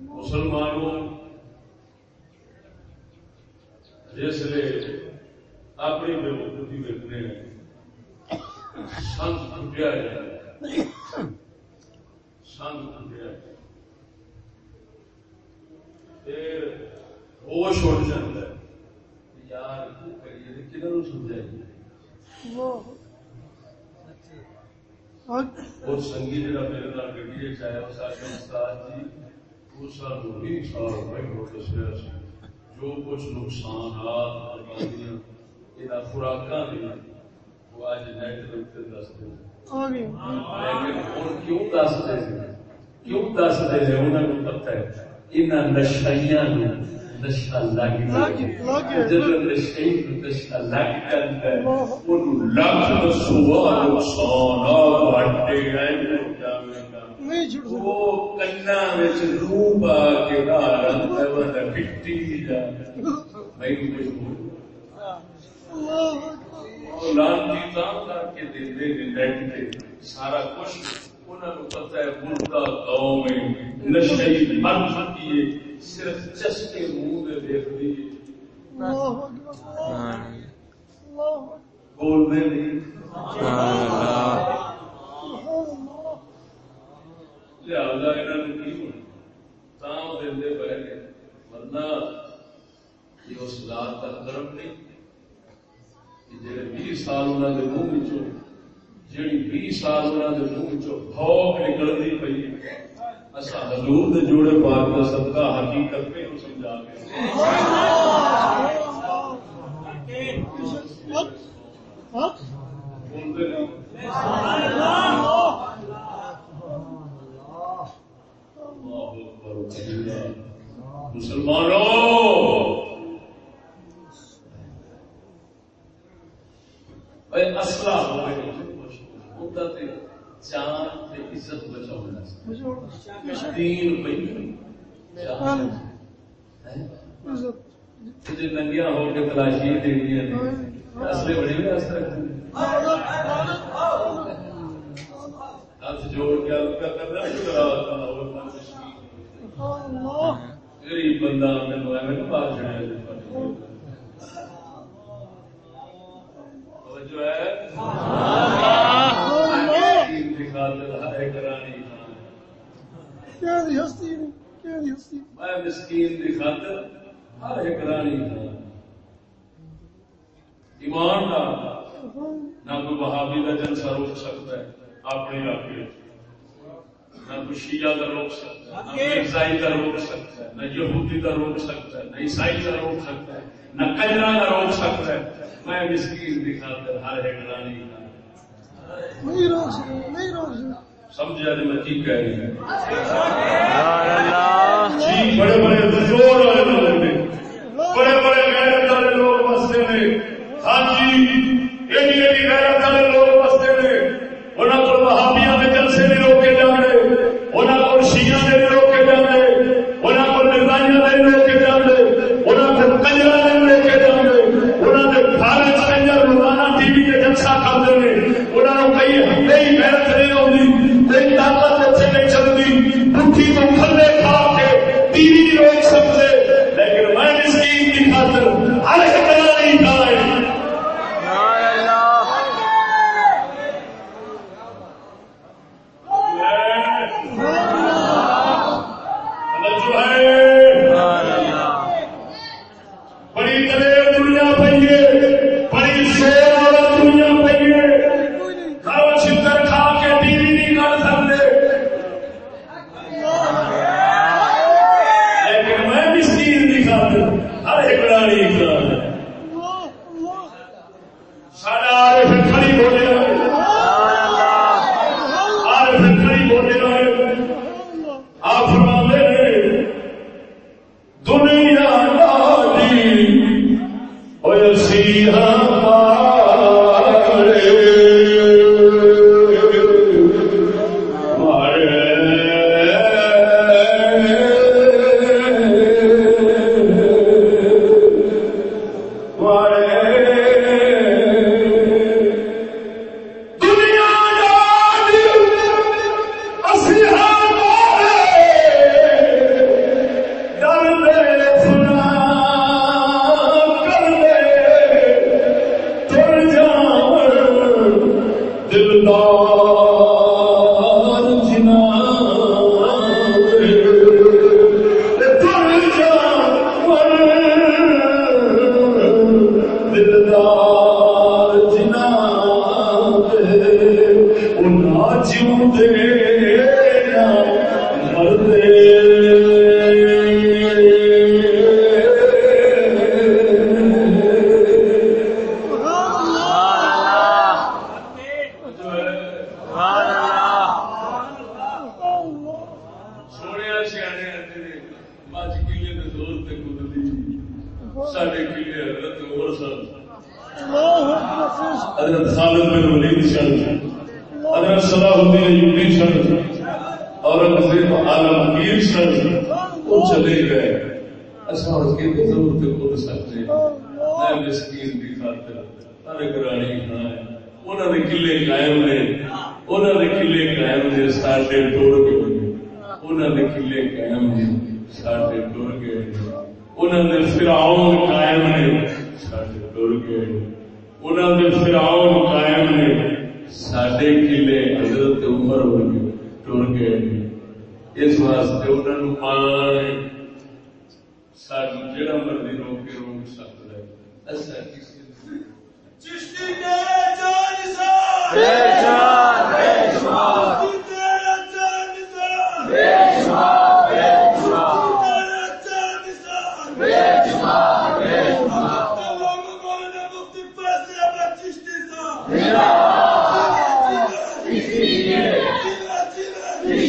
مسلمانوں جس نے اپنی بے وقوفی دیکھنے سنت ٹوٹیا جائے سنت ٹوٹیا جائے پھر ہوش اٹھ جاتا ہے یار کی کریے کدھر سمجھائیے اور سنگی جڑا میرے نال گڈی چاہے اس آخر استاد جی وہ بھائی دسیا جو کچھ نقصانات یہ خوراکاں دی وہ اج نیٹ دے۔ اوپر دستے ہیں لیکن ہن کیوں دستے ہیں کیوں دستے ہیں؟ انہاں کو پتہ ہے۔ انہاں نشائیاں نوں نشا لگ گیا۔ جب نشے نشا لگ جاتا ہے لکھ نقصانات ہٹے گئے وہ کنا روح پا کے پٹی جا۔ میں کچھ لانتی کر کے دے دے نیٹ پہ سارا کچھ پتا ہے قوم مرد صرف چسکے منہ دے دیکھ بول دے نہیں لہذا انہوں نے کی ہونا تاں دے بہ گئے ورنہ یہ اس ذات کا کرم نہیں کہ جڑے بیس سال انہوں نے منہ چو جڑی بیس سال انہوں نے منہ چو بھوک نکلتی پی اصا حضور دے جوڑے پاک کا صدقہ حقیقت پہ ہم سمجھا کے بولتے نہیں اللہ اکبر و کبیرہ مسلمانوں جان عزت دین ننگیا ہو کے تلاشی دینی ہے اصلے بڑی بھی اثر ہاتھ جوڑ کے غریب بندہ مینو ایویں باہر چڑھیا جو ہے؟ میں مسکین کی خاطر ہر ایک رانی ایمان کا نہ کوئی وہابی کا جلسہ روک سکتا ہے اپنے علاقے نہ کوئی شیعہ کا روک سکتا ہے نہ عیسائی کا روک سکتا ہے نہ یہودی کا روک سکتا ہے نہ عیسائی کا روک سکتا ہے نہ کجرا کا روک سکتا ہے۔ میں مسکین کی خاطر ہر ایک رانی سمجھا جی میں کی کہہ رہی ہوں۔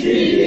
He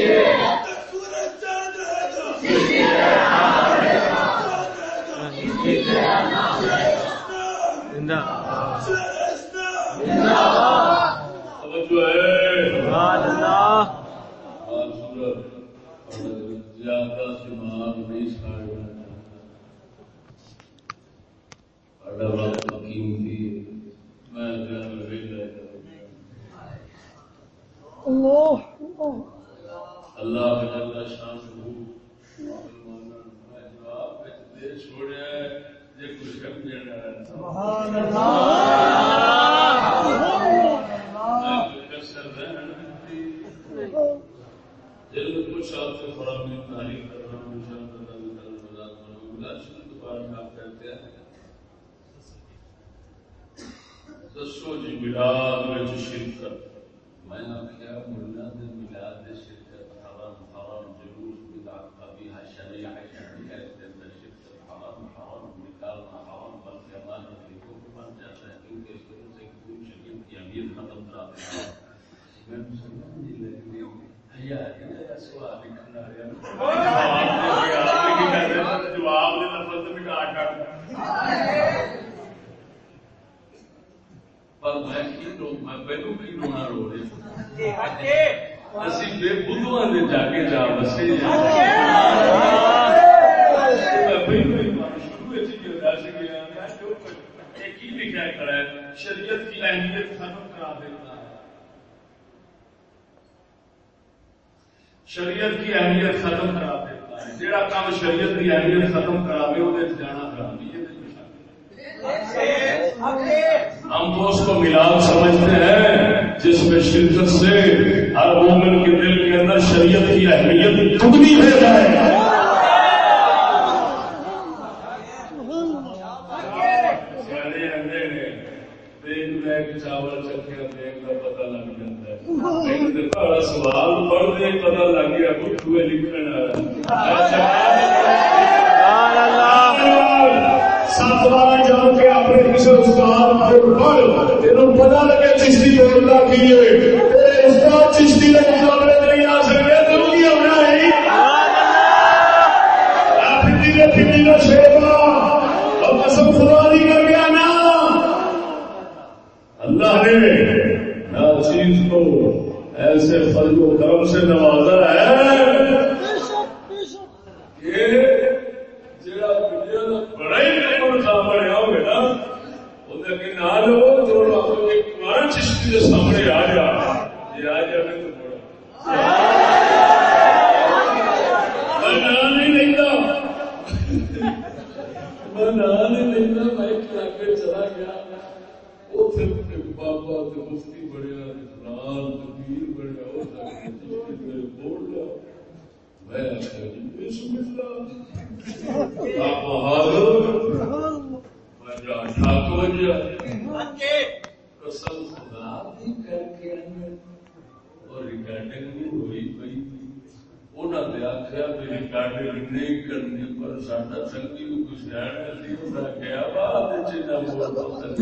پر ساڈا سنگی کچھ رہنا سی انہوں نے کہا بعد چیزا بول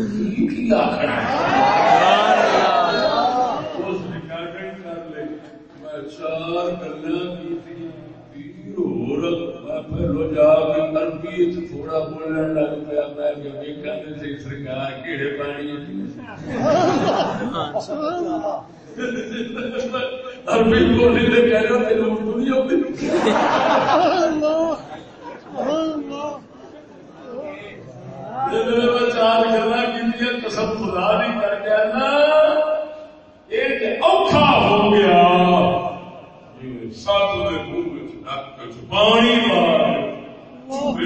کی آخنا اس ریکارڈنگ کر لے۔ میں چار گلا کی تھی پیر ہو میں پہلو جا کے عربی تھوڑا بولن لگ پیا۔ میں کہ ویکھاں تے سرکار کیڑے پانی عربی بولی تے کہہ رہا تے اردو نہیں آتی میں چار گلا کی قسم خدا نہیں کر کے نا یہ اوکھا ہو گیا سات منہ نک پانی مار منہ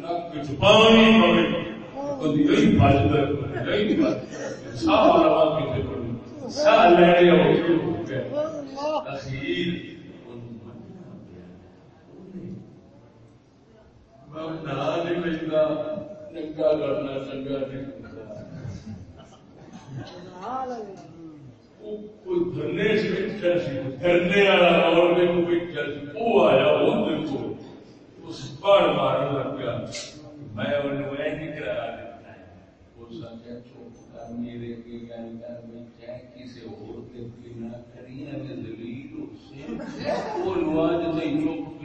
نک پانی مارے کدی نہیں بجدا نہیں بجدا سا لوا کتے پڑ سا لینے ہو گیا اخیر میں نہ نہیں بجدا چنگا کرنا چنگا نہیں کوئی دھرنے سے بیٹھا سی دھرنے والا اور میں کو بیٹھا سی وہ آیا وہ دیکھو۔ اس پڑ مارن لگ گیا میں انہیں وہ نہیں کرا دیتا ہے۔ وہ سمجھا چوپ کر میرے کی گل کر۔ میں چاہے کسی اور کے کی نہ کری اگر دلیل ہو سے وہ نواز سے چوپ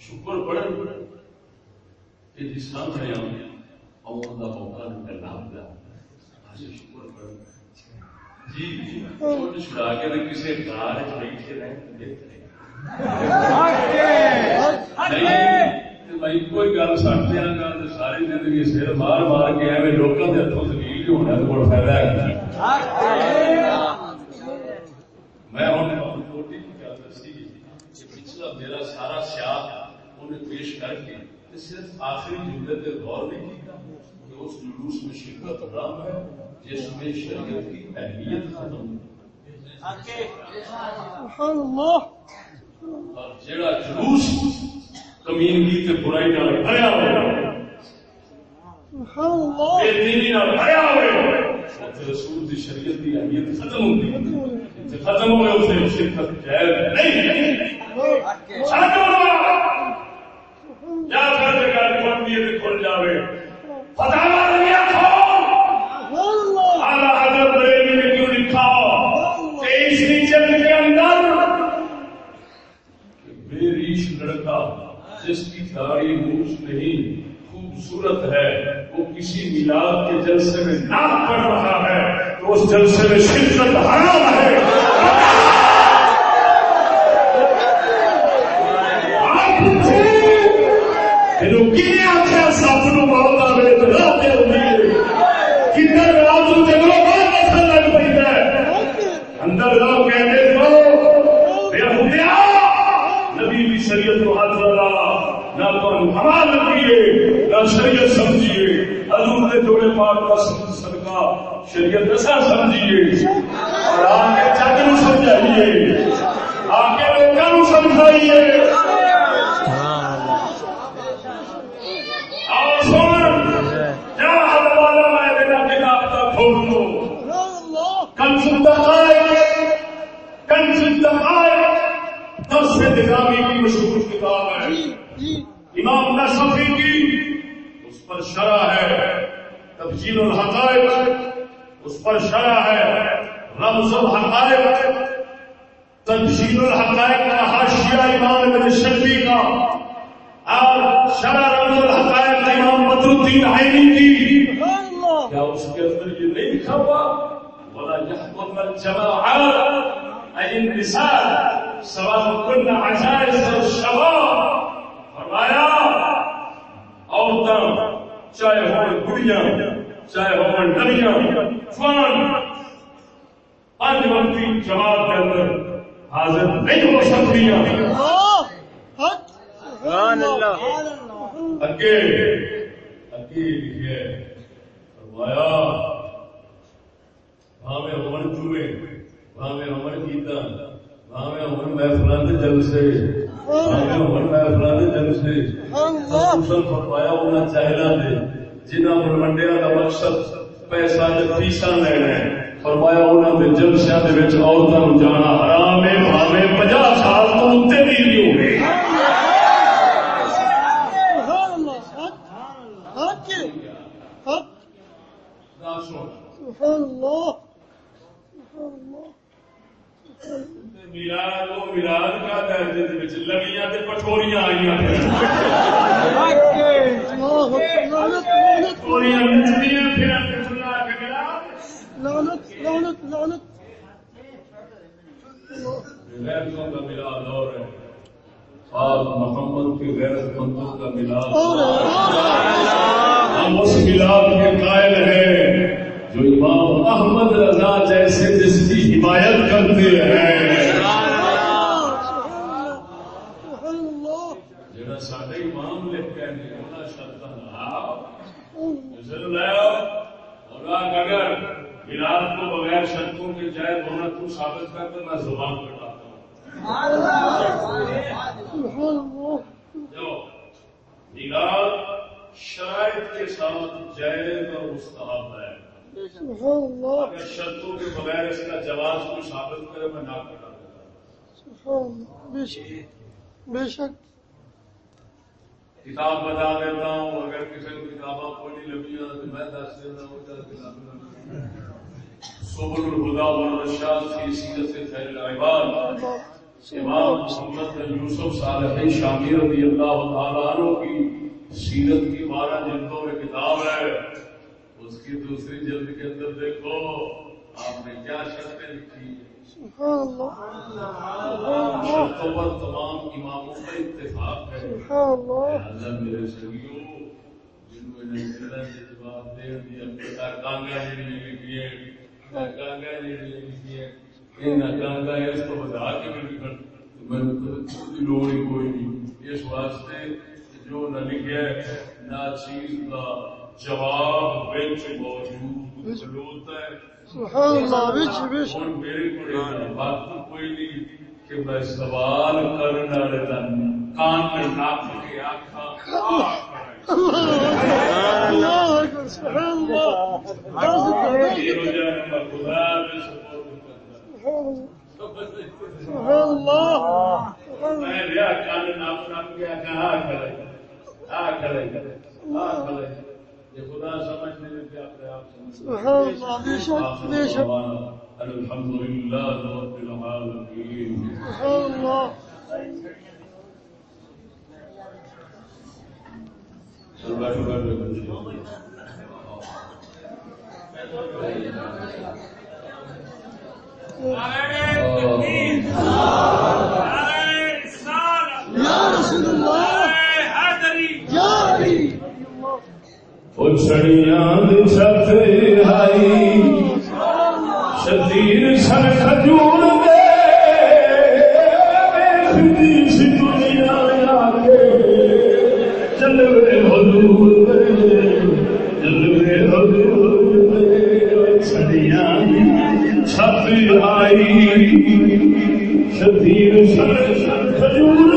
شکر پڑھن کہ جس سامنے آؤں اور کا موقع کرنا ہوگا شکر پڑھن جی جی چھڑا کے کسی کار بیٹھے رہے بھائی کوئی گل سٹ دیا گا ساری زندگی سر مار مار کے ایویں لوگوں کے ہاتھوں زمین جو ہونا تو بڑا فائدہ ہے میں ہوں گل دسی۔ کہ پچھلا میرا سارا سیاح انہیں پیش کر کے صرف آخری جملے پہ غور نہیں کیا کہ اس جلوس میں شرکت حرام ہے جس میں شریعت کی اہمیت ختم اور جڑا جلوس کمینگی تے برائی نال بھریا ہوا بے دینی نال بھریا ہوا رسول دی شریعت دی اہمیت ختم ہوتی ختم ہوئے اسے شرکت جائز نہیں۔ یا بنتی ہے کھل حضرت نے کیوں لکھا؟ کے اندر۔ بے ریش لڑکا جس کی داڑھی موچ نہیں، خوبصورت ہے، وہ کسی میلاد کے جلسے میں نام پڑھ رہا ہے، تو اس جلسے میں شرکت حرام ہے۔ نو سمجھائیے آگے لوگوں سمجھائیے اور سن جا حوالہ میں دینا کتاب کا کھول دو کنز الدقائق کنز الدقائق نفس نظامی کی مشہور کتاب ہے امام نصفی کی اس پر شرح ہے تفجیل الحقائق، اس پر شرح ہے، رمز الحقائق تفجیل الحقائق کا حاشیہ امام ابن شفی کا۔ اور شرح رمز الحقائق کا امام بدر عینی کی۔ کیا اس کے اندر یہ نہیں لکھا ہوا؟ ولا يحكم الجماعات أي النساء سواء كن عجائز أو شباب فرمایا عورتیں چاہے ہوں بڑیاں چاہے ہوں نبیاں فان پانچ وقتی جماعت کے اندر حاضر نہیں ہو سکتی اللہ حق سبحان اللہ۔ اگے اگے لکھے فرمایا بھاوے ہون جوئے بھاوے ہون گیتا بھاوے ہون محفلان دے جلسے۔ خصوصاً فرمایا کا مقصد پیسہ فیساں لینا ہے فرمایا عورتاں نوں جانا حرام ہے بھاوے 50 سال تو اونتے بھی نہیں ہوئے سبحان سبحان اللہ! میلاد وہ میلاد کا درجے دے وچ لگیاں تے پٹھوریاں آئیاں اللہ لعنت لعنت پٹھوریاں نچدیاں پھر اللہ کے میلاد لعنت لعنت لعنت۔ غیرتوں کا میلاد اور ہے۔ آج محمد کی غیرت مندوں کا اور ہم اس میلاد کے قائل ہیں۔ جو امام احمد رضا جیسے جس کی حمایت کرتے ہیں۔ جڑا سارے امام لکھ کے اور اگر میلاد کو بغیر شرطوں کے جائز ہونا تو ثابت کر تو میں زبان کٹاتا ہوں سبحان شرائط کے ساتھ جائز اور مستحب ہے۔ اگر شرطوں کے بغیر اس کا جواز کو ثابت کرے میں نہ اللہ. بے شک. کتاب بتا دیتا ہوں اگر کسی کو کتابیں کوئی لگی تو میں دس دیتا ہوں سبل الہدا والرشاد فی سیرت خیر العباد۔ امام محمد بن یوسف صالح شامی رضی اللہ تعالیٰ عنہ کی سیرت کی بارہ جلدوں میں کتاب ہے۔ اس کی دوسری جلد کے اندر دیکھو، آپ نے کیا شرطیں لکھی؟ شرطوں پر تمام اماموں کا اتفاق ہے۔ اللہ میرے سنگیو جن میں نے میرا جواب دے دیا کانگا جی نے لکھی ہے کانگا جی نے لکھی ہے یہ ہے اس کو بتا کے بھی لکھن میں لوڑ ہی کوئی نہیں۔ اس واسطے جو نہ لکھے، نہ چیز کا جواب بچ موجود ہے۔ سبحان اللہ شک ہوں میرے کو بات تو کوئی نہیں کہ میں سوال کرنا رہتا کان میں ناپ کے میں سبحان الله بشك بشك الحمد لله رب العالمين. سبحان الله. Amen. پچھڑیاں دی چھت آئی۔ شدیر سر کھجور دے۔ سی دنیا آ کے جلوے حضور دے۔ جلوے حضور دے۔ چھڑیاں دی چھت آئی۔ شدیر سر کھجور